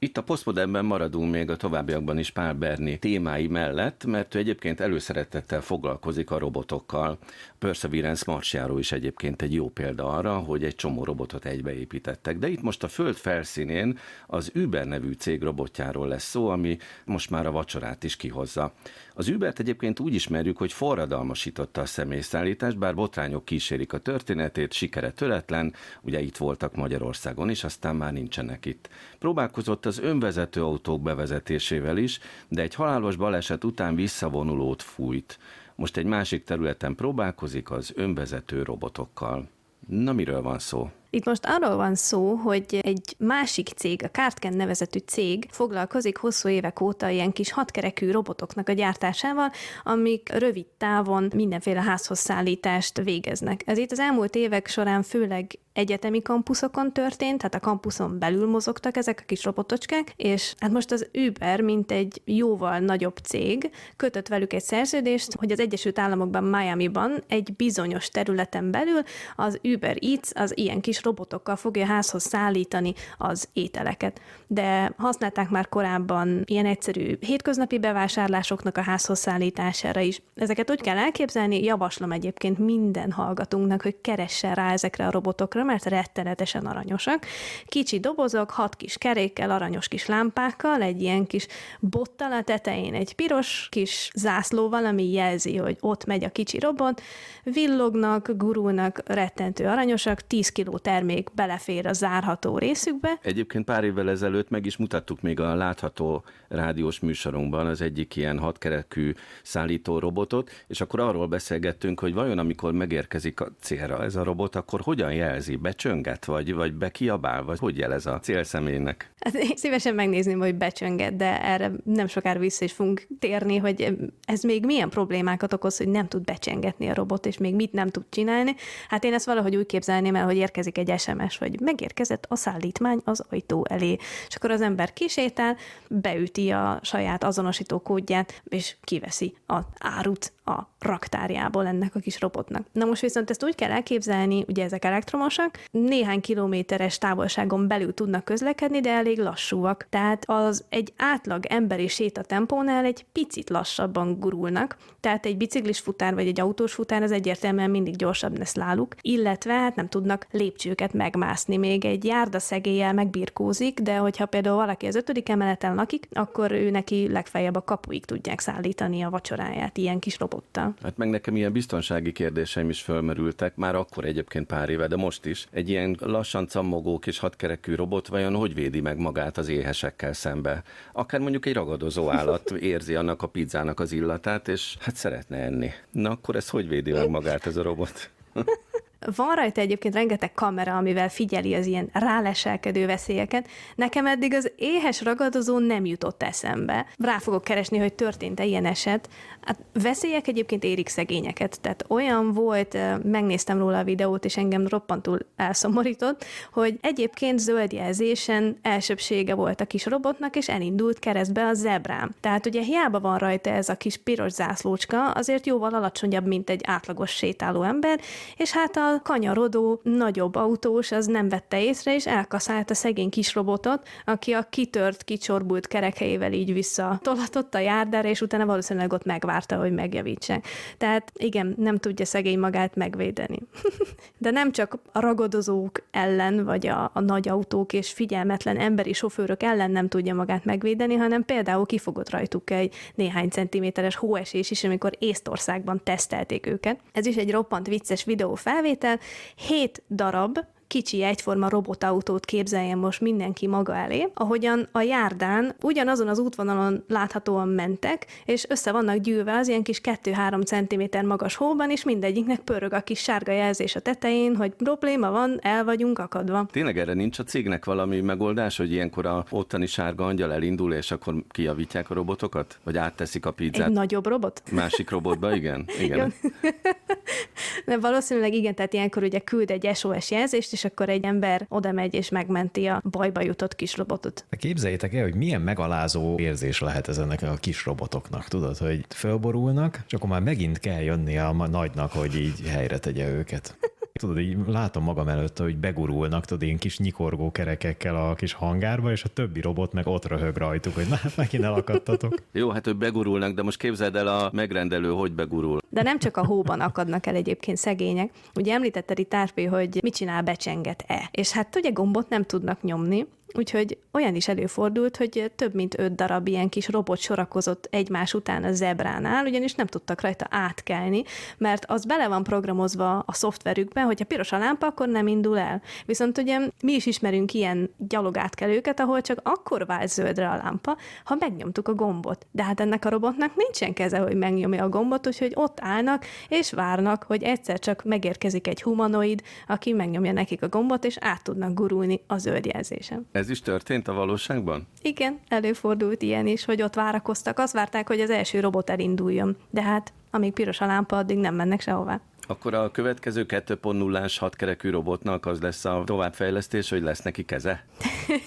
[SPEAKER 2] Itt a posztmodernben maradunk még a továbbiakban is Pál Berni témái mellett, mert ő egyébként előszeretettel foglalkozik a robotokkal. Perseverance marsjáró is egyébként egy jó példa arra, hogy egy csomó robotot egybeépítettek. De itt most a Föld felszínén az Uber nevű cég robotjáról lesz szó, ami most már a vacsorát is kihozza. Az Ubert egyébként úgy ismerjük, hogy forradalmasította a személyszállítást, bár botrányok kísérik a történetét, sikere töretlen, ugye itt voltak Magyarországon is, aztán már nincsenek itt. Próbálkozott az önvezető autók bevezetésével is, de egy halálos baleset után visszavonulót fújt. Most egy másik területen próbálkozik az önvezető robotokkal. Na miről van szó?
[SPEAKER 3] Itt most arról van szó, hogy egy másik cég, a Kartken nevezetű cég foglalkozik hosszú évek óta ilyen kis hatkerekű robotoknak a gyártásával, amik rövid távon mindenféle házhoz szállítást végeznek. Ez itt az elmúlt évek során főleg egyetemi kampuszokon történt, tehát a kampuszon belül mozogtak ezek a kis robotocskák, és hát most az Uber, mint egy jóval nagyobb cég, kötött velük egy szerződést, hogy az Egyesült Államokban, Miami-ban egy bizonyos területen belül az Uber Eats az ilyen kis robotokkal fogja házhoz szállítani az ételeket. De használták már korábban ilyen egyszerű hétköznapi bevásárlásoknak a házhoz szállítására is. Ezeket úgy kell elképzelni, javaslom egyébként minden hallgatónknak, hogy keressen rá ezekre a robotokra, mert rettenetesen aranyosak. Kicsi dobozok, hat kis kerékkel, aranyos kis lámpákkal, egy ilyen kis bottal a tetején, egy piros kis zászlóval, ami jelzi, hogy ott megy a kicsi robot, villognak, gurulnak, rettentő aranyosak, 10 kiló termék belefér a zárható részükbe.
[SPEAKER 2] Egyébként pár évvel ezelőtt meg is mutattuk még a látható rádiós műsorunkban az egyik ilyen hatkerekű szállító robotot, és akkor arról beszélgettünk, hogy vajon amikor megérkezik a célra ez a robot, akkor hogyan jelzi, becsönget, vagy, vagy bekiabál, vagy hogy jelez a célszemélynek?
[SPEAKER 3] Hát én szívesen megnézném, hogy becsönget, de erre nem sokára vissza is fogunk térni, hogy ez még milyen problémákat okoz, hogy nem tud becsengetni a robot, és még mit nem tud csinálni. Hát én ezt valahogy úgy képzelném el, hogy érkezik egy SMS, hogy megérkezett a szállítmány az ajtó elé. És akkor az ember kisétál, beüti a saját azonosító kódját, és kiveszi a árut a raktárjából ennek a kis robotnak. Na most viszont ezt úgy kell elképzelni, ugye ezek elektromosak, néhány kilométeres távolságon belül tudnak közlekedni, de elég lassúak. Tehát az egy átlag emberi sétatempónál egy picit lassabban gurulnak, tehát egy biciklis futár vagy egy autós futár az egyértelműen mindig gyorsabb lesz náluk, illetve hát nem tudnak lépcsőket megmászni. Még egy járda szegéllyel megbirkózik, de hogyha például valaki az ötödik emeleten lakik, akkor ő neki legfeljebb a kapuig tudják szállítani a vacsoráját ilyen kis robottal.
[SPEAKER 2] Hát meg nekem ilyen biztonsági kérdéseim is fölmerültek, már akkor egyébként pár éve, de most is. Egy ilyen lassan cammogó kis hatkerekű robot vajon hogy védi meg magát az éhesekkel szembe? Akár mondjuk egy ragadozó állat [laughs] érzi annak a pizzának az illatát, és hát szeretne enni. Na akkor ez hogy védi meg magát ez a robot? [laughs]
[SPEAKER 3] Van rajta egyébként rengeteg kamera, amivel figyeli az ilyen ráleselkedő veszélyeket. Nekem eddig az éhes ragadozó nem jutott eszembe. Rá fogok keresni, hogy történt-e ilyen eset. Hát veszélyek egyébként érik szegényeket. Tehát olyan volt, megnéztem róla a videót, és engem roppantul elszomorított, hogy egyébként zöld jelzésen elsőbsége volt a kis robotnak, és elindult keresztbe a zebrám. Tehát ugye hiába van rajta ez a kis piros zászlócska, azért jóval alacsonyabb, mint egy átlagos sétáló ember, és hát a kanyarodó nagyobb autós az nem vette észre, és elkaszált a szegény kis robotot, aki a kitört, kicsorbult kerekhelyével így vissza tolatott a járdára, és utána valószínűleg ott megvárta, hogy megjavítsák. Tehát igen, nem tudja szegény magát megvédeni. [laughs] De nem csak a ragadozók ellen, vagy a, a nagy autók és figyelmetlen emberi sofőrök ellen nem tudja magát megvédeni, hanem például kifogott rajtuk egy néhány centiméteres hóesés is, amikor Észtországban tesztelték őket. Ez is egy roppant vicces videó felvétel, felvétel, hét darab kicsi egyforma robotautót képzeljen most mindenki maga elé, ahogyan a járdán ugyanazon az útvonalon láthatóan mentek, és össze vannak gyűlve az ilyen kis 2-3 cm magas hóban, és mindegyiknek pörög a kis sárga jelzés a tetején, hogy probléma van, el vagyunk akadva.
[SPEAKER 2] Tényleg erre nincs a cégnek valami megoldás, hogy ilyenkor a ottani sárga angyal elindul, és akkor kijavítják a robotokat? Vagy átteszik a pizzát?
[SPEAKER 3] Egy nagyobb robot?
[SPEAKER 2] Másik robotba, igen. igen. [laughs] [laughs]
[SPEAKER 3] De valószínűleg igen, tehát ilyenkor ugye küld egy SOS jelzést, és akkor egy ember oda megy és megmenti a bajba jutott kis robotot.
[SPEAKER 5] Képzeljétek el, hogy milyen megalázó érzés lehet ez ennek a kis robotoknak, tudod, hogy fölborulnak, és akkor már megint kell jönni a nagynak, hogy így helyre tegye őket. Tudod, így látom magam előtt, hogy begurulnak, tudod, ilyen kis nyikorgó kerekekkel a kis hangárba, és a többi robot meg ott röhög rajtuk, hogy na, megint elakadtatok.
[SPEAKER 2] Jó, hát ők begurulnak, de most képzeld el a megrendelő, hogy begurul.
[SPEAKER 3] De nem csak a hóban akadnak el egyébként szegények. Ugye említetted itt Árpi, hogy mit csinál, becsenget-e. És hát ugye gombot nem tudnak nyomni, Úgyhogy olyan is előfordult, hogy több mint öt darab ilyen kis robot sorakozott egymás után a zebránál, ugyanis nem tudtak rajta átkelni, mert az bele van programozva a szoftverükben, hogyha piros a lámpa, akkor nem indul el. Viszont ugye mi is ismerünk ilyen gyalogátkelőket, ahol csak akkor vált zöldre a lámpa, ha megnyomtuk a gombot. De hát ennek a robotnak nincsen keze, hogy megnyomja a gombot, úgyhogy ott állnak és várnak, hogy egyszer csak megérkezik egy humanoid, aki megnyomja nekik a gombot, és át tudnak gurulni a zöld jelzésen.
[SPEAKER 2] Ez is történt a valóságban?
[SPEAKER 3] Igen, előfordult ilyen is, hogy ott várakoztak. Azt várták, hogy az első robot elinduljon. De hát, amíg piros a lámpa, addig nem mennek sehová.
[SPEAKER 2] Akkor a következő 2.0-ás hatkerekű robotnak az lesz a továbbfejlesztés, hogy lesz neki keze?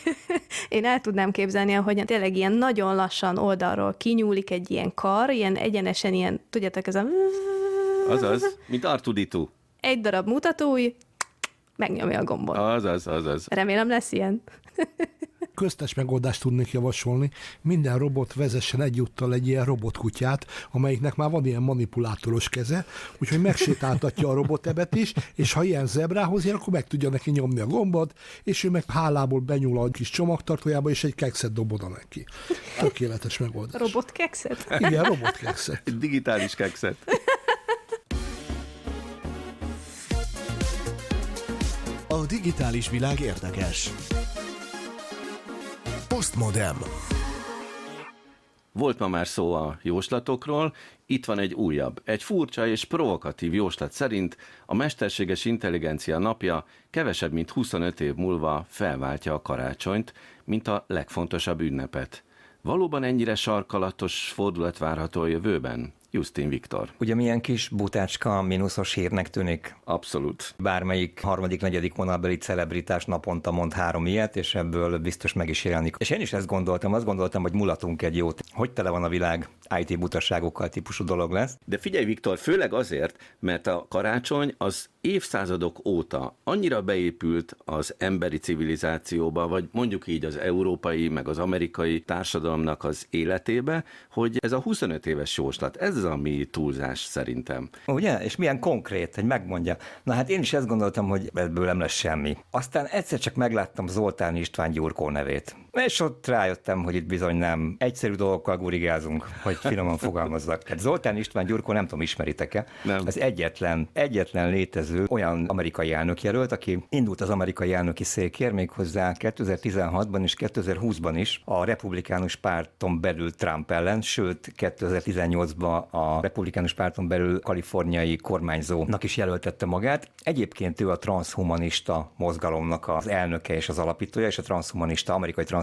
[SPEAKER 2] [laughs]
[SPEAKER 3] Én el tudnám képzelni, hogy tényleg ilyen nagyon lassan oldalról kinyúlik egy ilyen kar, ilyen egyenesen ilyen, tudjátok, ez a...
[SPEAKER 2] Azaz, mint Artuditu.
[SPEAKER 3] Egy darab mutatói, megnyomja a gombot.
[SPEAKER 2] Azaz, azaz.
[SPEAKER 3] Remélem lesz ilyen. [laughs]
[SPEAKER 6] Köztes megoldást tudnék javasolni. Minden robot vezessen egyúttal egy ilyen robotkutyát, amelyiknek már van ilyen manipulátoros keze, úgyhogy megsétáltatja a robotebet is, és ha ilyen zebrához jön, akkor meg tudja neki nyomni a gombot, és ő meg hálából benyúl a kis csomagtartójába, és egy kekszet dob oda neki. Tökéletes megoldás.
[SPEAKER 3] Robotkekszet?
[SPEAKER 6] Igen, robotkekszet.
[SPEAKER 2] Digitális kekszet.
[SPEAKER 1] A digitális világ érdekes. Postmodem.
[SPEAKER 2] Volt ma már szó a jóslatokról, itt van egy újabb, egy furcsa és provokatív jóslat szerint a mesterséges intelligencia napja kevesebb mint 25 év múlva felváltja a karácsonyt, mint a legfontosabb ünnepet. Valóban ennyire sarkalatos fordulat várható a jövőben? Justin Viktor.
[SPEAKER 4] Ugye milyen kis butácska, mínuszos hírnek tűnik?
[SPEAKER 2] Abszolút.
[SPEAKER 4] Bármelyik harmadik, negyedik vonalbeli celebritás naponta mond három ilyet, és ebből biztos meg is jelenik. És én is ezt gondoltam, azt gondoltam, hogy mulatunk egy jót. Hogy tele van a világ IT butaságokkal típusú dolog lesz.
[SPEAKER 2] De figyelj, Viktor, főleg azért, mert a karácsony az évszázadok óta annyira beépült az emberi civilizációba, vagy mondjuk így az európai, meg az amerikai társadalomnak az életébe, hogy ez a 25 éves jóslat, ez az, ami túlzás szerintem.
[SPEAKER 4] Ugye? És milyen konkrét, hogy megmondja. Na hát én is ezt gondoltam, hogy ebből nem lesz semmi. Aztán egyszer csak megláttam Zoltán István Gyurkó nevét És ott rájöttem, hogy itt bizony nem egyszerű dolgokkal gurigázunk, hogy finoman fogalmazzak. Hát Zoltán István Gyurkó, nem tudom, ismeritek-e?
[SPEAKER 2] Nem.
[SPEAKER 4] Az egyetlen, egyetlen létező olyan amerikai elnökjelölt, aki indult az amerikai elnöki székért méghozzá 2016-ban és 2020-ban is a republikánus párton belül Trump ellen, sőt 2018-ban a republikánus párton belül kaliforniai kormányzónak is jelöltette magát. Egyébként ő a transhumanista mozgalomnak az elnöke és az alapítója, és a transhumanista, amerikai transhumanista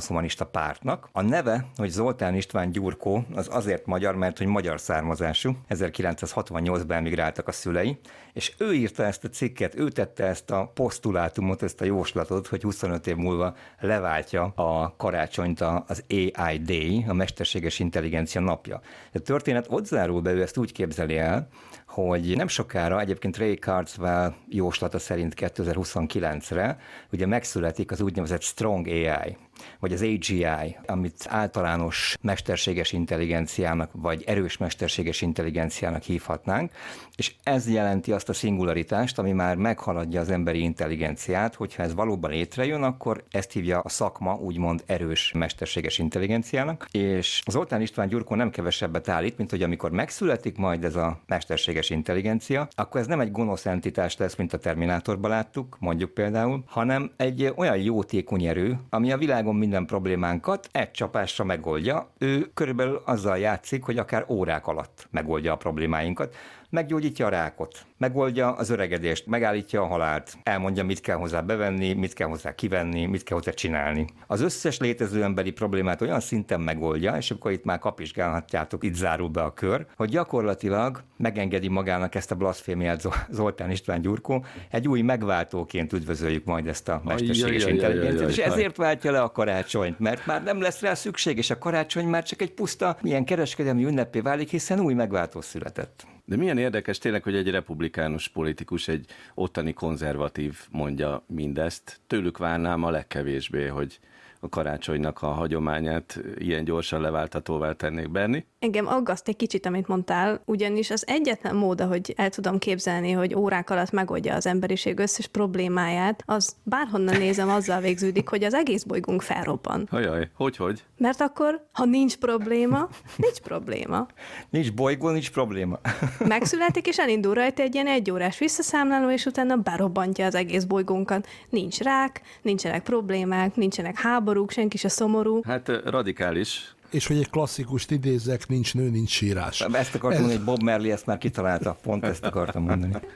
[SPEAKER 4] pártnak. A neve, hogy Zoltán István Gyurkó, az azért magyar, mert hogy magyar származású. 1968-ban emigráltak a szülei, és ő írta ezt a cikket, ő tette ezt a posztulátumot, ezt a jóslatot, hogy 25 év múlva leváltja a karácsonyt az AI Day, a mesterséges intelligencia napja. A történet ott zárul be, ő ezt úgy képzeli el, hogy nem sokára, egyébként Ray Kurzweil jóslata szerint 2029-re, ugye megszületik az úgynevezett Strong AI, vagy az AGI, amit általános mesterséges intelligenciának, vagy erős mesterséges intelligenciának hívhatnánk, és ez jelenti azt a szingularitást, ami már meghaladja az emberi intelligenciát, hogyha ez valóban létrejön, akkor ezt hívja a szakma úgymond erős mesterséges intelligenciának, és Zoltán István Gyurkó nem kevesebbet állít, mint hogy amikor megszületik majd ez a mesterséges intelligencia, akkor ez nem egy gonosz entitás lesz, mint a Terminátorban láttuk, mondjuk például, hanem egy olyan jótékony erő, ami a világon világon minden problémánkat egy csapásra megoldja. Ő körülbelül azzal játszik, hogy akár órák alatt megoldja a problémáinkat meggyógyítja a rákot, megoldja az öregedést, megállítja a halált, elmondja, mit kell hozzá bevenni, mit kell hozzá kivenni, mit kell hozzá csinálni. Az összes létező emberi problémát olyan szinten megoldja, és akkor itt már kapizsgálhatjátok, itt zárul be a kör, hogy gyakorlatilag megengedi magának ezt a blaszfémiát Zoltán István Gyurkó, egy új megváltóként üdvözöljük majd ezt a mesterséges intelligenciát, és ezért váltja le a karácsonyt, mert már nem lesz rá szükség, és a karácsony már csak egy puszta milyen kereskedelmi ünnepé válik, hiszen új megváltó született.
[SPEAKER 2] De milyen érdekes tényleg, hogy egy republikánus politikus, egy ottani konzervatív mondja mindezt. Tőlük várnám a legkevésbé, hogy a karácsonynak a hagyományát ilyen gyorsan leváltatóvá tennék benni.
[SPEAKER 3] Engem aggaszt egy kicsit, amit mondtál, ugyanis az egyetlen mód, hogy el tudom képzelni, hogy órák alatt megoldja az emberiség összes problémáját, az bárhonnan nézem, azzal végződik, hogy az egész bolygónk felrobban.
[SPEAKER 2] Hajaj, hogy, hogy?
[SPEAKER 3] Mert akkor, ha nincs probléma, nincs probléma.
[SPEAKER 4] nincs bolygó, nincs probléma.
[SPEAKER 3] Megszületik, és elindul rajta egy ilyen egyórás visszaszámláló, és utána berobbantja az egész bolygónkat. Nincs rák, nincsenek problémák, nincsenek háborúk, senki se szomorú.
[SPEAKER 2] Hát radikális,
[SPEAKER 6] és hogy egy klasszikust idézek, nincs nő, nincs sírás.
[SPEAKER 4] Ezt akartam mondani, hogy Bob Merli ezt már kitalálta, pont ezt akartam mondani. [laughs]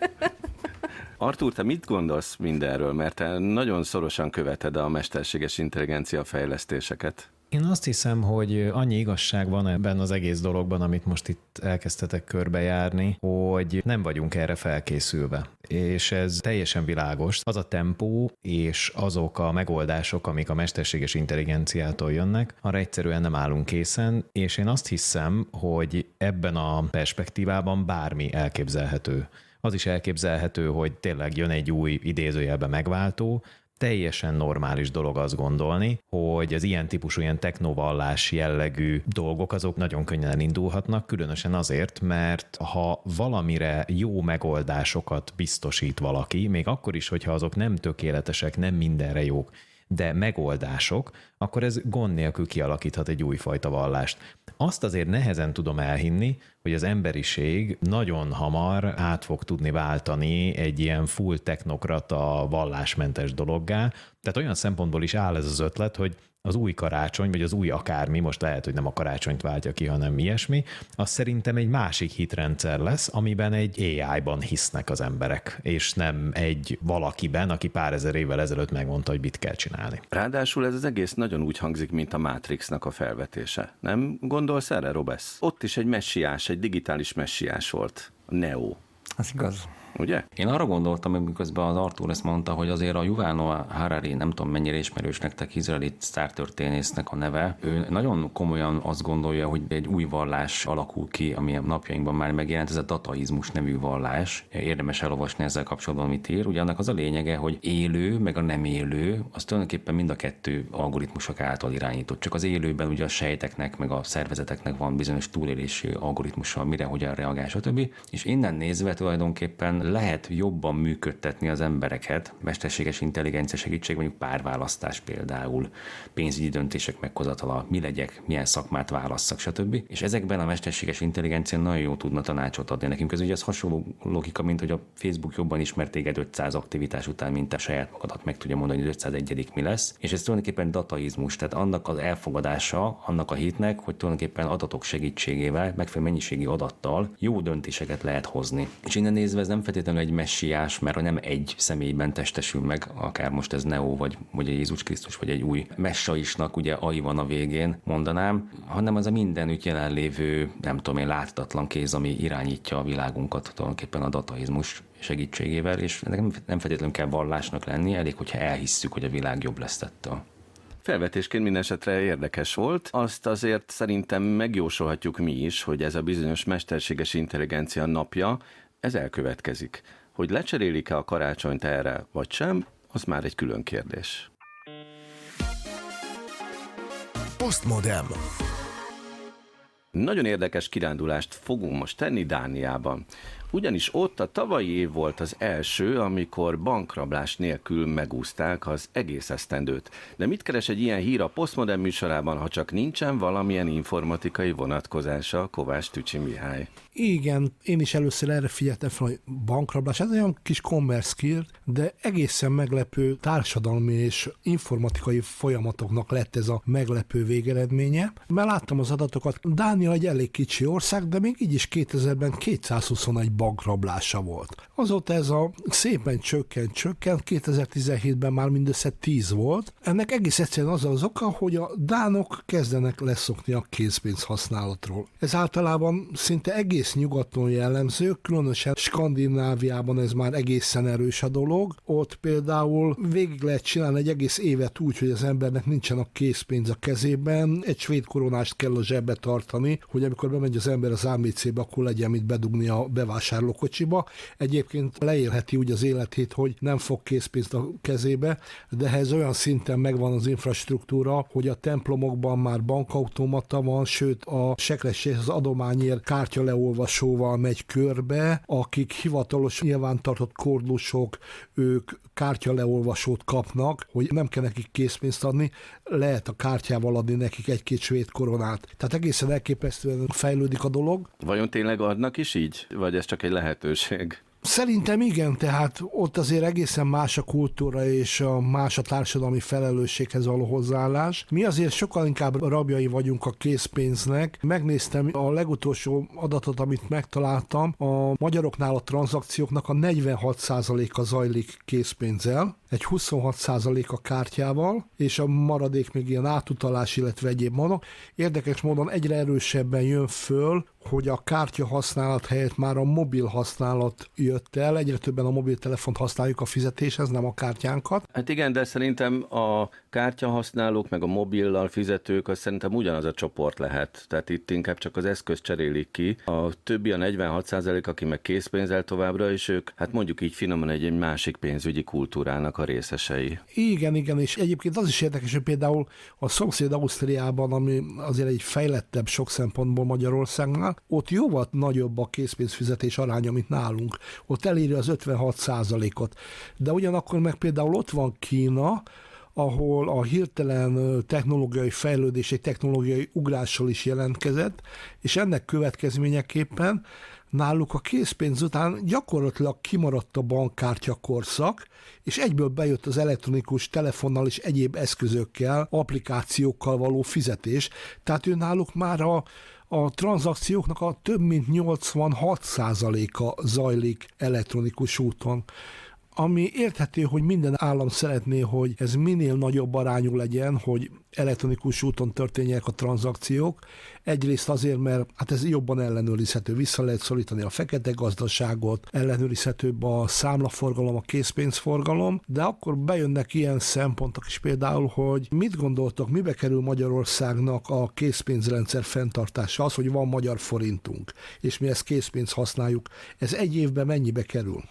[SPEAKER 2] Artur, te mit gondolsz mindenről? Mert te nagyon szorosan követed a mesterséges intelligencia fejlesztéseket.
[SPEAKER 5] Én azt hiszem, hogy annyi igazság van ebben az egész dologban, amit most itt elkezdtetek körbejárni, hogy nem vagyunk erre felkészülve. És ez teljesen világos. Az a tempó és azok a megoldások, amik a mesterséges intelligenciától jönnek, arra egyszerűen nem állunk készen, és én azt hiszem, hogy ebben a perspektívában bármi elképzelhető az is elképzelhető, hogy tényleg jön egy új idézőjelbe megváltó, teljesen normális dolog azt gondolni, hogy az ilyen típusú, ilyen technovallás jellegű dolgok azok nagyon könnyen indulhatnak, különösen azért, mert ha valamire jó megoldásokat biztosít valaki, még akkor is, hogyha azok nem tökéletesek, nem mindenre jók, de megoldások, akkor ez gond nélkül kialakíthat egy újfajta vallást. Azt azért nehezen tudom elhinni, hogy az emberiség nagyon hamar át fog tudni váltani egy ilyen full technokrata vallásmentes dologgá. Tehát olyan szempontból is áll ez az ötlet, hogy az új karácsony, vagy az új akármi, most lehet, hogy nem a karácsonyt váltja ki, hanem ilyesmi, az szerintem egy másik hitrendszer lesz, amiben egy AI-ban hisznek az emberek, és nem egy valakiben, aki pár ezer évvel ezelőtt megmondta, hogy mit kell csinálni.
[SPEAKER 2] Ráadásul ez az egész nagyon úgy hangzik, mint a Matrixnak a felvetése. Nem gondolsz erre, Robesz? Ott is egy messiás, egy digitális messiás volt, a Neo.
[SPEAKER 4] Az igaz
[SPEAKER 2] ugye?
[SPEAKER 7] Én arra gondoltam, hogy miközben az Artur ezt mondta, hogy azért a Yuval Noah Harari, nem tudom mennyire ismerős nektek, izraeli sztártörténésznek a neve, ő nagyon komolyan azt gondolja, hogy egy új vallás alakul ki, ami a napjainkban már megjelent, ez a dataizmus nevű vallás. Érdemes elolvasni ezzel kapcsolatban, amit ír. Ugye annak az a lényege, hogy élő, meg a nem élő, az tulajdonképpen mind a kettő algoritmusok által irányított. Csak az élőben ugye a sejteknek, meg a szervezeteknek van bizonyos túlélési algoritmusa, mire hogyan reagál, stb. És innen nézve tulajdonképpen lehet jobban működtetni az embereket, mesterséges intelligencia segítség, mondjuk párválasztás például, pénzügyi döntések meghozatala, mi legyek, milyen szakmát válasszak, stb. És ezekben a mesterséges intelligencia nagyon jó tudna tanácsot adni nekünk. Ez ugye az hasonló logika, mint hogy a Facebook jobban ismert téged 500 aktivitás után, mint a saját magadat meg tudja mondani, hogy 501 mi lesz. És ez tulajdonképpen dataizmus, tehát annak az elfogadása, annak a hitnek, hogy tulajdonképpen adatok segítségével, megfelelő mennyiségi adattal jó döntéseket lehet hozni. És innen nézve ez nem feltétlenül egy messiás, mert nem egy személyben testesül meg, akár most ez Neo, vagy, egy Jézus Krisztus, vagy egy új messaisnak, ugye ai van a végén, mondanám, hanem az a mindenütt jelenlévő, nem tudom én, láthatatlan kéz, ami irányítja a világunkat tulajdonképpen a dataizmus segítségével, és nem feltétlenül kell vallásnak lenni, elég, hogyha elhisszük, hogy a világ jobb lesz ettől.
[SPEAKER 2] Felvetésként minden esetre érdekes volt. Azt azért szerintem megjósolhatjuk mi is, hogy ez a bizonyos mesterséges intelligencia napja, ez elkövetkezik. Hogy lecserélik-e a karácsonyt erre, vagy sem, az már egy külön kérdés.
[SPEAKER 1] Postmodem.
[SPEAKER 2] Nagyon érdekes kirándulást fogunk most tenni Dániában ugyanis ott a tavalyi év volt az első, amikor bankrablás nélkül megúzták az egész esztendőt. De mit keres egy ilyen hír a Postmodern műsorában, ha csak nincsen valamilyen informatikai vonatkozása, Kovács Tücsi Mihály?
[SPEAKER 6] Igen, én is először erre figyeltem fel, hogy bankrablás, ez olyan kis commerce de egészen meglepő társadalmi és informatikai folyamatoknak lett ez a meglepő végeredménye. Mert láttam az adatokat, Dánia egy elég kicsi ország, de még így is 2000-ben 221 bankrablása volt. Azóta ez a szépen csökkent, csökkent, 2017-ben már mindössze 10 volt. Ennek egész egyszerűen az az oka, hogy a dánok kezdenek leszokni a készpénz használatról. Ez általában szinte egész nyugaton jellemző, különösen Skandináviában ez már egészen erős a dolog. Ott például végig lehet csinálni egy egész évet úgy, hogy az embernek nincsen a készpénz a kezében, egy svéd koronást kell a zsebbe tartani, hogy amikor bemegy az ember az ABC-be, akkor legyen mit bedugni a bevásárlókocsiba vásárlókocsiba. Egyébként leélheti úgy az életét, hogy nem fog készpénzt a kezébe, de ehhez olyan szinten megvan az infrastruktúra, hogy a templomokban már bankautomata van, sőt a sekresség az adományért kártya leolvasóval megy körbe, akik hivatalos nyilvántartott kordusok, ők kártya leolvasót kapnak, hogy nem kell nekik készpénzt adni, lehet a kártyával adni nekik egy-két svéd koronát. Tehát egészen elképesztően fejlődik a dolog.
[SPEAKER 2] Vajon tényleg adnak is így? Vagy ez csak egy lehetőség?
[SPEAKER 6] Szerintem igen, tehát ott azért egészen más a kultúra és a más a társadalmi felelősséghez való hozzáállás. Mi azért sokkal inkább rabjai vagyunk a készpénznek. Megnéztem a legutolsó adatot, amit megtaláltam, a magyaroknál a tranzakcióknak a 46%-a zajlik készpénzzel, egy 26% a kártyával, és a maradék még ilyen átutalás, illetve egyéb monok. Érdekes módon egyre erősebben jön föl, hogy a kártya használat helyett már a mobil használat jött el, egyre többen a mobiltelefont használjuk a fizetéshez, nem a kártyánkat.
[SPEAKER 2] Hát igen, de szerintem a kártyahasználók, meg a mobillal fizetők, az szerintem ugyanaz a csoport lehet. Tehát itt inkább csak az eszköz cserélik ki. A többi a 46 aki meg készpénzzel továbbra, és ők, hát mondjuk így finoman egy, egy másik pénzügyi kultúrának a részesei.
[SPEAKER 6] Igen, igen, és egyébként az is érdekes, hogy például a szomszéd Ausztriában, ami azért egy fejlettebb sok szempontból Magyarországnál, ott jóval nagyobb a készpénzfizetés aránya, mint nálunk. Ott eléri az 56 ot De ugyanakkor meg például ott van Kína, ahol a hirtelen technológiai fejlődés egy technológiai ugrással is jelentkezett, és ennek következményeképpen náluk a készpénz után gyakorlatilag kimaradt a bankkártya korszak, és egyből bejött az elektronikus telefonnal és egyéb eszközökkel, applikációkkal való fizetés. Tehát ő náluk már a, a tranzakcióknak a több mint 86%-a zajlik elektronikus úton ami érthető, hogy minden állam szeretné, hogy ez minél nagyobb arányú legyen, hogy elektronikus úton történjenek a tranzakciók. Egyrészt azért, mert hát ez jobban ellenőrizhető, vissza lehet szorítani a fekete gazdaságot, ellenőrizhetőbb a számlaforgalom, a készpénzforgalom, de akkor bejönnek ilyen szempontok is például, hogy mit gondoltok, mibe kerül Magyarországnak a készpénzrendszer fenntartása, az, hogy van magyar forintunk, és mi ezt készpénz használjuk, ez egy évben mennyibe kerül?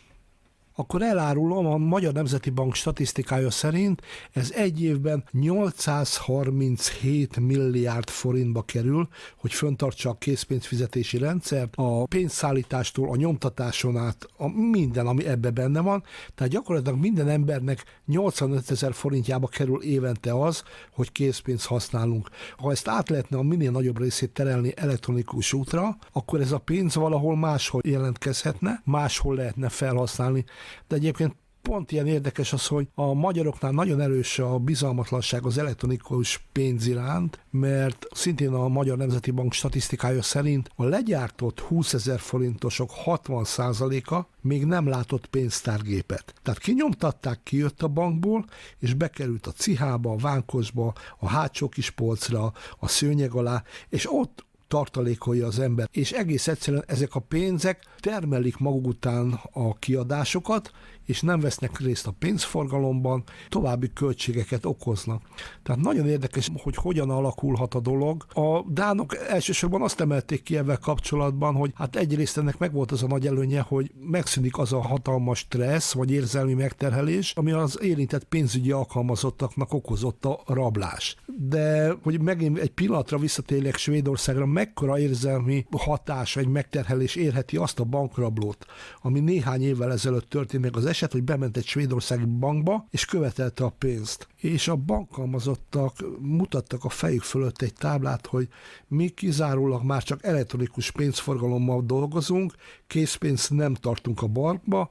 [SPEAKER 6] Akkor elárulom, a Magyar Nemzeti Bank statisztikája szerint ez egy évben 837 milliárd forintba kerül, hogy föntartsa a készpénzfizetési rendszert, a pénzszállítástól, a nyomtatáson át, a minden, ami ebbe benne van. Tehát gyakorlatilag minden embernek 85 ezer forintjába kerül évente az, hogy készpénzt használunk. Ha ezt át lehetne a minél nagyobb részét terelni elektronikus útra, akkor ez a pénz valahol máshol jelentkezhetne, máshol lehetne felhasználni. De egyébként pont ilyen érdekes az, hogy a magyaroknál nagyon erős a bizalmatlanság az elektronikus pénz iránt, mert szintén a Magyar Nemzeti Bank statisztikája szerint a legyártott 20 ezer forintosok 60%-a még nem látott pénztárgépet. Tehát kinyomtatták, kijött a bankból, és bekerült a cihába, a vánkosba, a hátsó kis polcra, a szőnyeg alá, és ott tartalékolja az ember. És egész egyszerűen ezek a pénzek termelik maguk után a kiadásokat, és nem vesznek részt a pénzforgalomban, további költségeket okoznak. Tehát nagyon érdekes, hogy hogyan alakulhat a dolog. A dánok elsősorban azt emelték ki ebben kapcsolatban, hogy hát egyrészt ennek megvolt az a nagy előnye, hogy megszűnik az a hatalmas stressz vagy érzelmi megterhelés, ami az érintett pénzügyi alkalmazottaknak okozott a rablás. De hogy megint egy pillanatra visszatérjek Svédországra, mekkora érzelmi hatás vagy megterhelés érheti azt a bankrablót, ami néhány évvel ezelőtt történt meg az eset, hogy bement egy svédországi bankba, és követelte a pénzt. És a bankalmazottak mutattak a fejük fölött egy táblát, hogy mi kizárólag már csak elektronikus pénzforgalommal dolgozunk, készpénzt nem tartunk a bankba,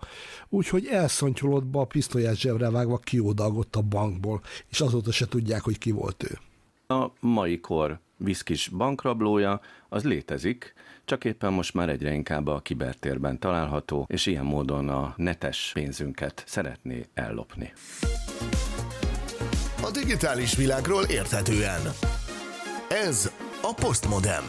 [SPEAKER 6] úgyhogy elszontyolodva a pisztolyát zsebre vágva kiódalgott a bankból, és azóta se tudják, hogy ki volt ő.
[SPEAKER 2] A mai kor viszkis bankrablója, az létezik, csak éppen most már egyre inkább a kibertérben található, és ilyen módon a netes pénzünket szeretné ellopni.
[SPEAKER 1] A digitális világról érthetően. Ez a Postmodem.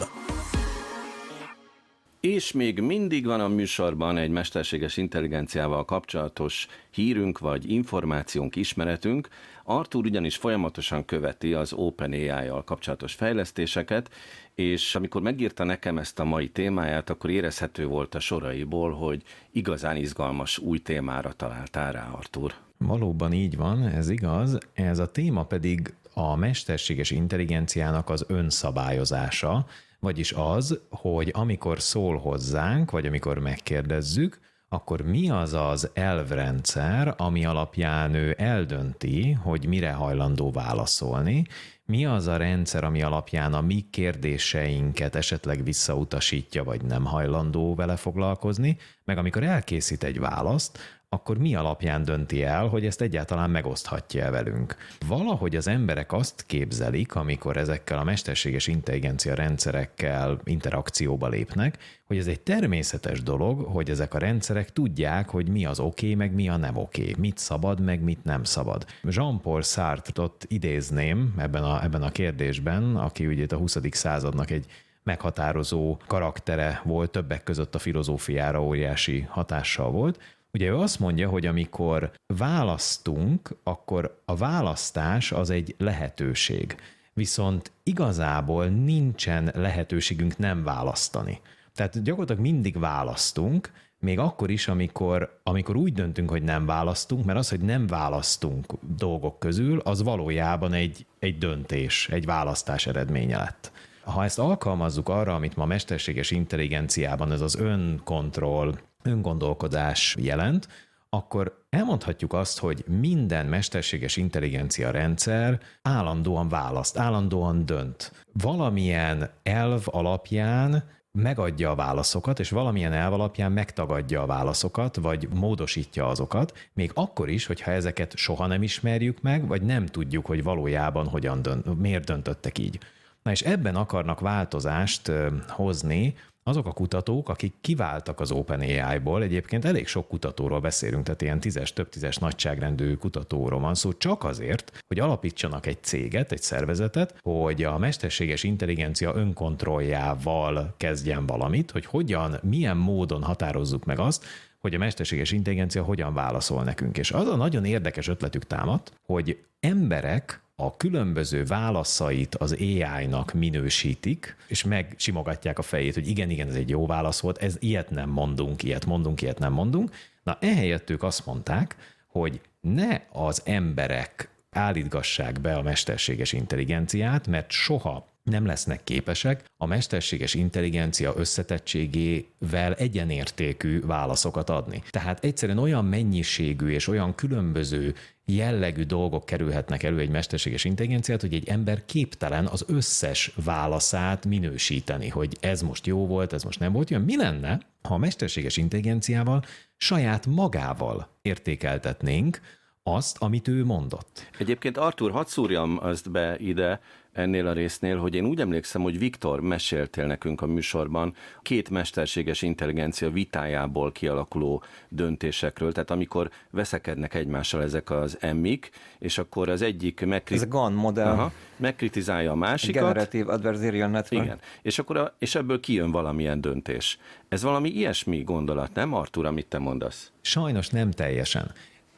[SPEAKER 2] És még mindig van a műsorban egy mesterséges intelligenciával kapcsolatos hírünk vagy információnk, ismeretünk. Artur ugyanis folyamatosan követi az OpenAI-jal kapcsolatos fejlesztéseket, és amikor megírta nekem ezt a mai témáját, akkor érezhető volt a soraiból, hogy igazán izgalmas új témára találtál rá, Artur.
[SPEAKER 5] Valóban így van, ez igaz. Ez a téma pedig a mesterséges intelligenciának az önszabályozása, vagyis az, hogy amikor szól hozzánk, vagy amikor megkérdezzük, akkor mi az az elvrendszer, ami alapján ő eldönti, hogy mire hajlandó válaszolni, mi az a rendszer, ami alapján a mi kérdéseinket esetleg visszautasítja, vagy nem hajlandó vele foglalkozni, meg amikor elkészít egy választ, akkor mi alapján dönti el, hogy ezt egyáltalán megoszthatja velünk. Valahogy az emberek azt képzelik, amikor ezekkel a mesterséges intelligencia rendszerekkel interakcióba lépnek, hogy ez egy természetes dolog, hogy ezek a rendszerek tudják, hogy mi az oké, okay, meg mi a nem oké, okay, mit szabad, meg mit nem szabad. Jean-Paul Sartre-ot idézném ebben a, ebben a kérdésben, aki ugye a 20. századnak egy meghatározó karaktere volt, többek között a filozófiára óriási hatással volt, Ugye ő azt mondja, hogy amikor választunk, akkor a választás az egy lehetőség. Viszont igazából nincsen lehetőségünk nem választani. Tehát gyakorlatilag mindig választunk, még akkor is, amikor, amikor úgy döntünk, hogy nem választunk, mert az, hogy nem választunk dolgok közül, az valójában egy, egy döntés, egy választás eredménye lett. Ha ezt alkalmazzuk arra, amit ma mesterséges intelligenciában ez az önkontroll, öngondolkodás jelent, akkor elmondhatjuk azt, hogy minden mesterséges intelligencia rendszer állandóan választ, állandóan dönt. Valamilyen elv alapján megadja a válaszokat, és valamilyen elv alapján megtagadja a válaszokat, vagy módosítja azokat, még akkor is, hogyha ezeket soha nem ismerjük meg, vagy nem tudjuk, hogy valójában hogyan dönt, miért döntöttek így. Na és ebben akarnak változást hozni azok a kutatók, akik kiváltak az OpenAI-ból, egyébként elég sok kutatóról beszélünk, tehát ilyen tízes, több tízes nagyságrendű kutatóról van szó, csak azért, hogy alapítsanak egy céget, egy szervezetet, hogy a mesterséges intelligencia önkontrolljával kezdjen valamit, hogy hogyan, milyen módon határozzuk meg azt, hogy a mesterséges intelligencia hogyan válaszol nekünk. És az a nagyon érdekes ötletük támadt, hogy emberek a különböző válaszait az AI-nak minősítik, és megsimogatják a fejét, hogy igen, igen, ez egy jó válasz volt, ez ilyet nem mondunk, ilyet mondunk, ilyet nem mondunk. Na, ehelyett ők azt mondták, hogy ne az emberek állítgassák be a mesterséges intelligenciát, mert soha nem lesznek képesek a mesterséges intelligencia összetettségével egyenértékű válaszokat adni. Tehát egyszerűen olyan mennyiségű és olyan különböző jellegű dolgok kerülhetnek elő egy mesterséges intelligenciát, hogy egy ember képtelen az összes válaszát minősíteni, hogy ez most jó volt, ez most nem volt jó. Mi lenne, ha a mesterséges intelligenciával saját magával értékeltetnénk azt, amit ő mondott.
[SPEAKER 2] Egyébként Artur, hadd szúrjam azt be ide, ennél a résznél, hogy én úgy emlékszem, hogy Viktor meséltél nekünk a műsorban két mesterséges intelligencia vitájából kialakuló döntésekről, tehát amikor veszekednek egymással ezek az emmik, és akkor az egyik megkrit...
[SPEAKER 4] Ez a GAN modell. Aha,
[SPEAKER 2] megkritizálja a másikat.
[SPEAKER 4] Generative Adversarial Network.
[SPEAKER 2] Igen, és akkor a, és ebből kijön valamilyen döntés. Ez valami ilyesmi gondolat, nem Artur, amit te mondasz?
[SPEAKER 5] Sajnos nem teljesen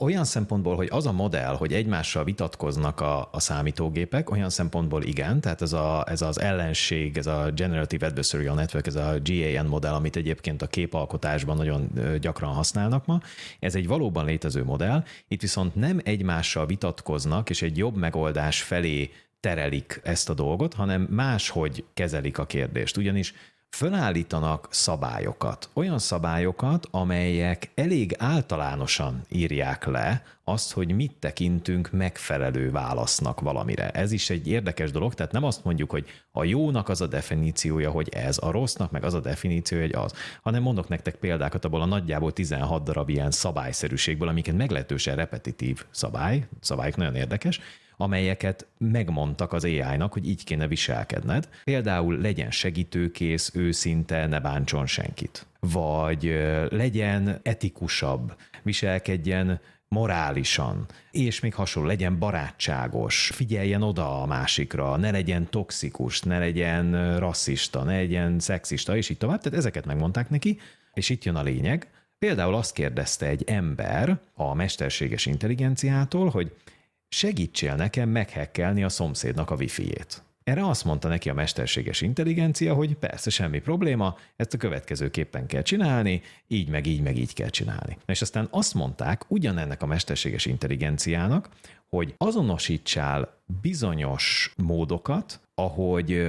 [SPEAKER 5] olyan szempontból, hogy az a modell, hogy egymással vitatkoznak a, a számítógépek, olyan szempontból igen, tehát ez, a, ez az ellenség, ez a Generative Adversarial Network, ez a GAN modell, amit egyébként a képalkotásban nagyon gyakran használnak ma, ez egy valóban létező modell, itt viszont nem egymással vitatkoznak, és egy jobb megoldás felé terelik ezt a dolgot, hanem máshogy kezelik a kérdést. Ugyanis fölállítanak szabályokat, olyan szabályokat, amelyek elég általánosan írják le azt, hogy mit tekintünk megfelelő válasznak valamire. Ez is egy érdekes dolog, tehát nem azt mondjuk, hogy a jónak az a definíciója, hogy ez, a rossznak meg az a definíciója, hogy az, hanem mondok nektek példákat abból a nagyjából 16 darab ilyen szabályszerűségből, amiket meglehetősen repetitív szabály, szabályok nagyon érdekes, amelyeket megmondtak az AI-nak, hogy így kéne viselkedned. Például legyen segítőkész, őszinte, ne bántson senkit. Vagy legyen etikusabb, viselkedjen morálisan, és még hasonló, legyen barátságos, figyeljen oda a másikra, ne legyen toxikus, ne legyen rasszista, ne legyen szexista, és így tovább. Tehát ezeket megmondták neki, és itt jön a lényeg. Például azt kérdezte egy ember a mesterséges intelligenciától, hogy segítsél nekem meghekkelni a szomszédnak a wifi-jét. Erre azt mondta neki a mesterséges intelligencia, hogy persze semmi probléma, ezt a következőképpen kell csinálni, így meg így meg így kell csinálni. És aztán azt mondták ugyanennek a mesterséges intelligenciának, hogy azonosítsál bizonyos módokat, ahogy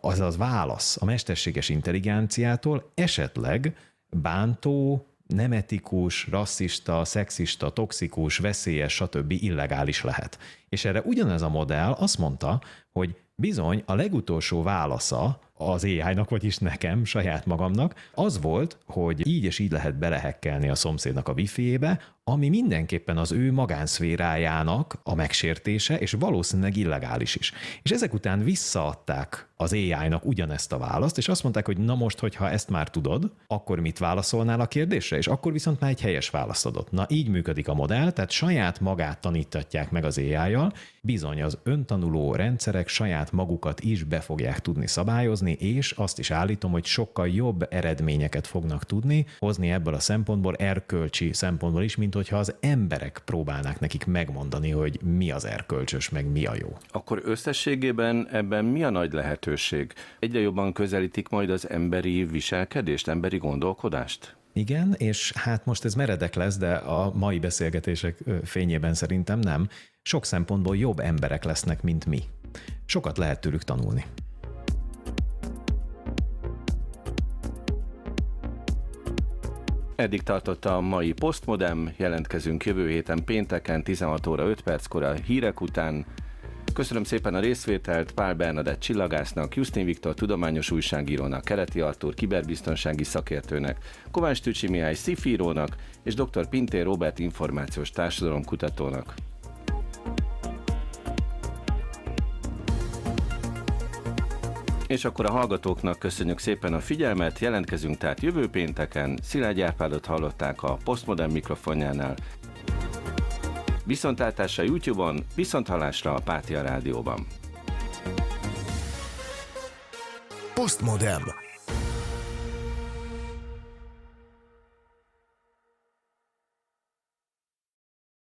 [SPEAKER 5] az az válasz a mesterséges intelligenciától esetleg bántó, nem etikus, rasszista, szexista, toxikus, veszélyes, stb. illegális lehet. És erre ugyanez a modell azt mondta, hogy bizony a legutolsó válasza az AI-nak, vagyis nekem, saját magamnak, az volt, hogy így és így lehet belehekkelni a szomszédnak a wifi-ébe, ami mindenképpen az ő magánszférájának a megsértése, és valószínűleg illegális is. És ezek után visszaadták az AI-nak ugyanezt a választ, és azt mondták, hogy na most, hogyha ezt már tudod, akkor mit válaszolnál a kérdésre, és akkor viszont már egy helyes választ adott. Na így működik a modell, tehát saját magát tanítatják meg az AI-jal, bizony az öntanuló rendszerek saját magukat is be fogják tudni szabályozni, és azt is állítom, hogy sokkal jobb eredményeket fognak tudni hozni ebből a szempontból, erkölcsi szempontból is, mint hogyha az emberek próbálnák nekik megmondani, hogy mi az erkölcsös, meg mi a jó.
[SPEAKER 2] Akkor összességében ebben mi a nagy lehetőség? Egyre jobban közelítik majd az emberi viselkedést, emberi gondolkodást?
[SPEAKER 5] Igen, és hát most ez meredek lesz, de a mai beszélgetések fényében szerintem nem. Sok szempontból jobb emberek lesznek, mint mi. Sokat lehet tőlük tanulni.
[SPEAKER 2] Eddig tartott a mai Postmodem, jelentkezünk jövő héten pénteken 16 óra 5 perckor a hírek után. Köszönöm szépen a részvételt Pál Bernadett csillagásznak, Justin Viktor tudományos újságírónak, Kereti Artur kiberbiztonsági szakértőnek, Kovács Tücsi Mihály szifírónak és dr. Pintér Robert információs társadalomkutatónak. És akkor a hallgatóknak köszönjük szépen a figyelmet, jelentkezünk tehát jövő pénteken. Szilágy Árpádot hallották a Postmodern mikrofonjánál. Viszontlátásra YouTube-on, viszonthallásra a Pátia Rádióban.
[SPEAKER 1] Postmodern.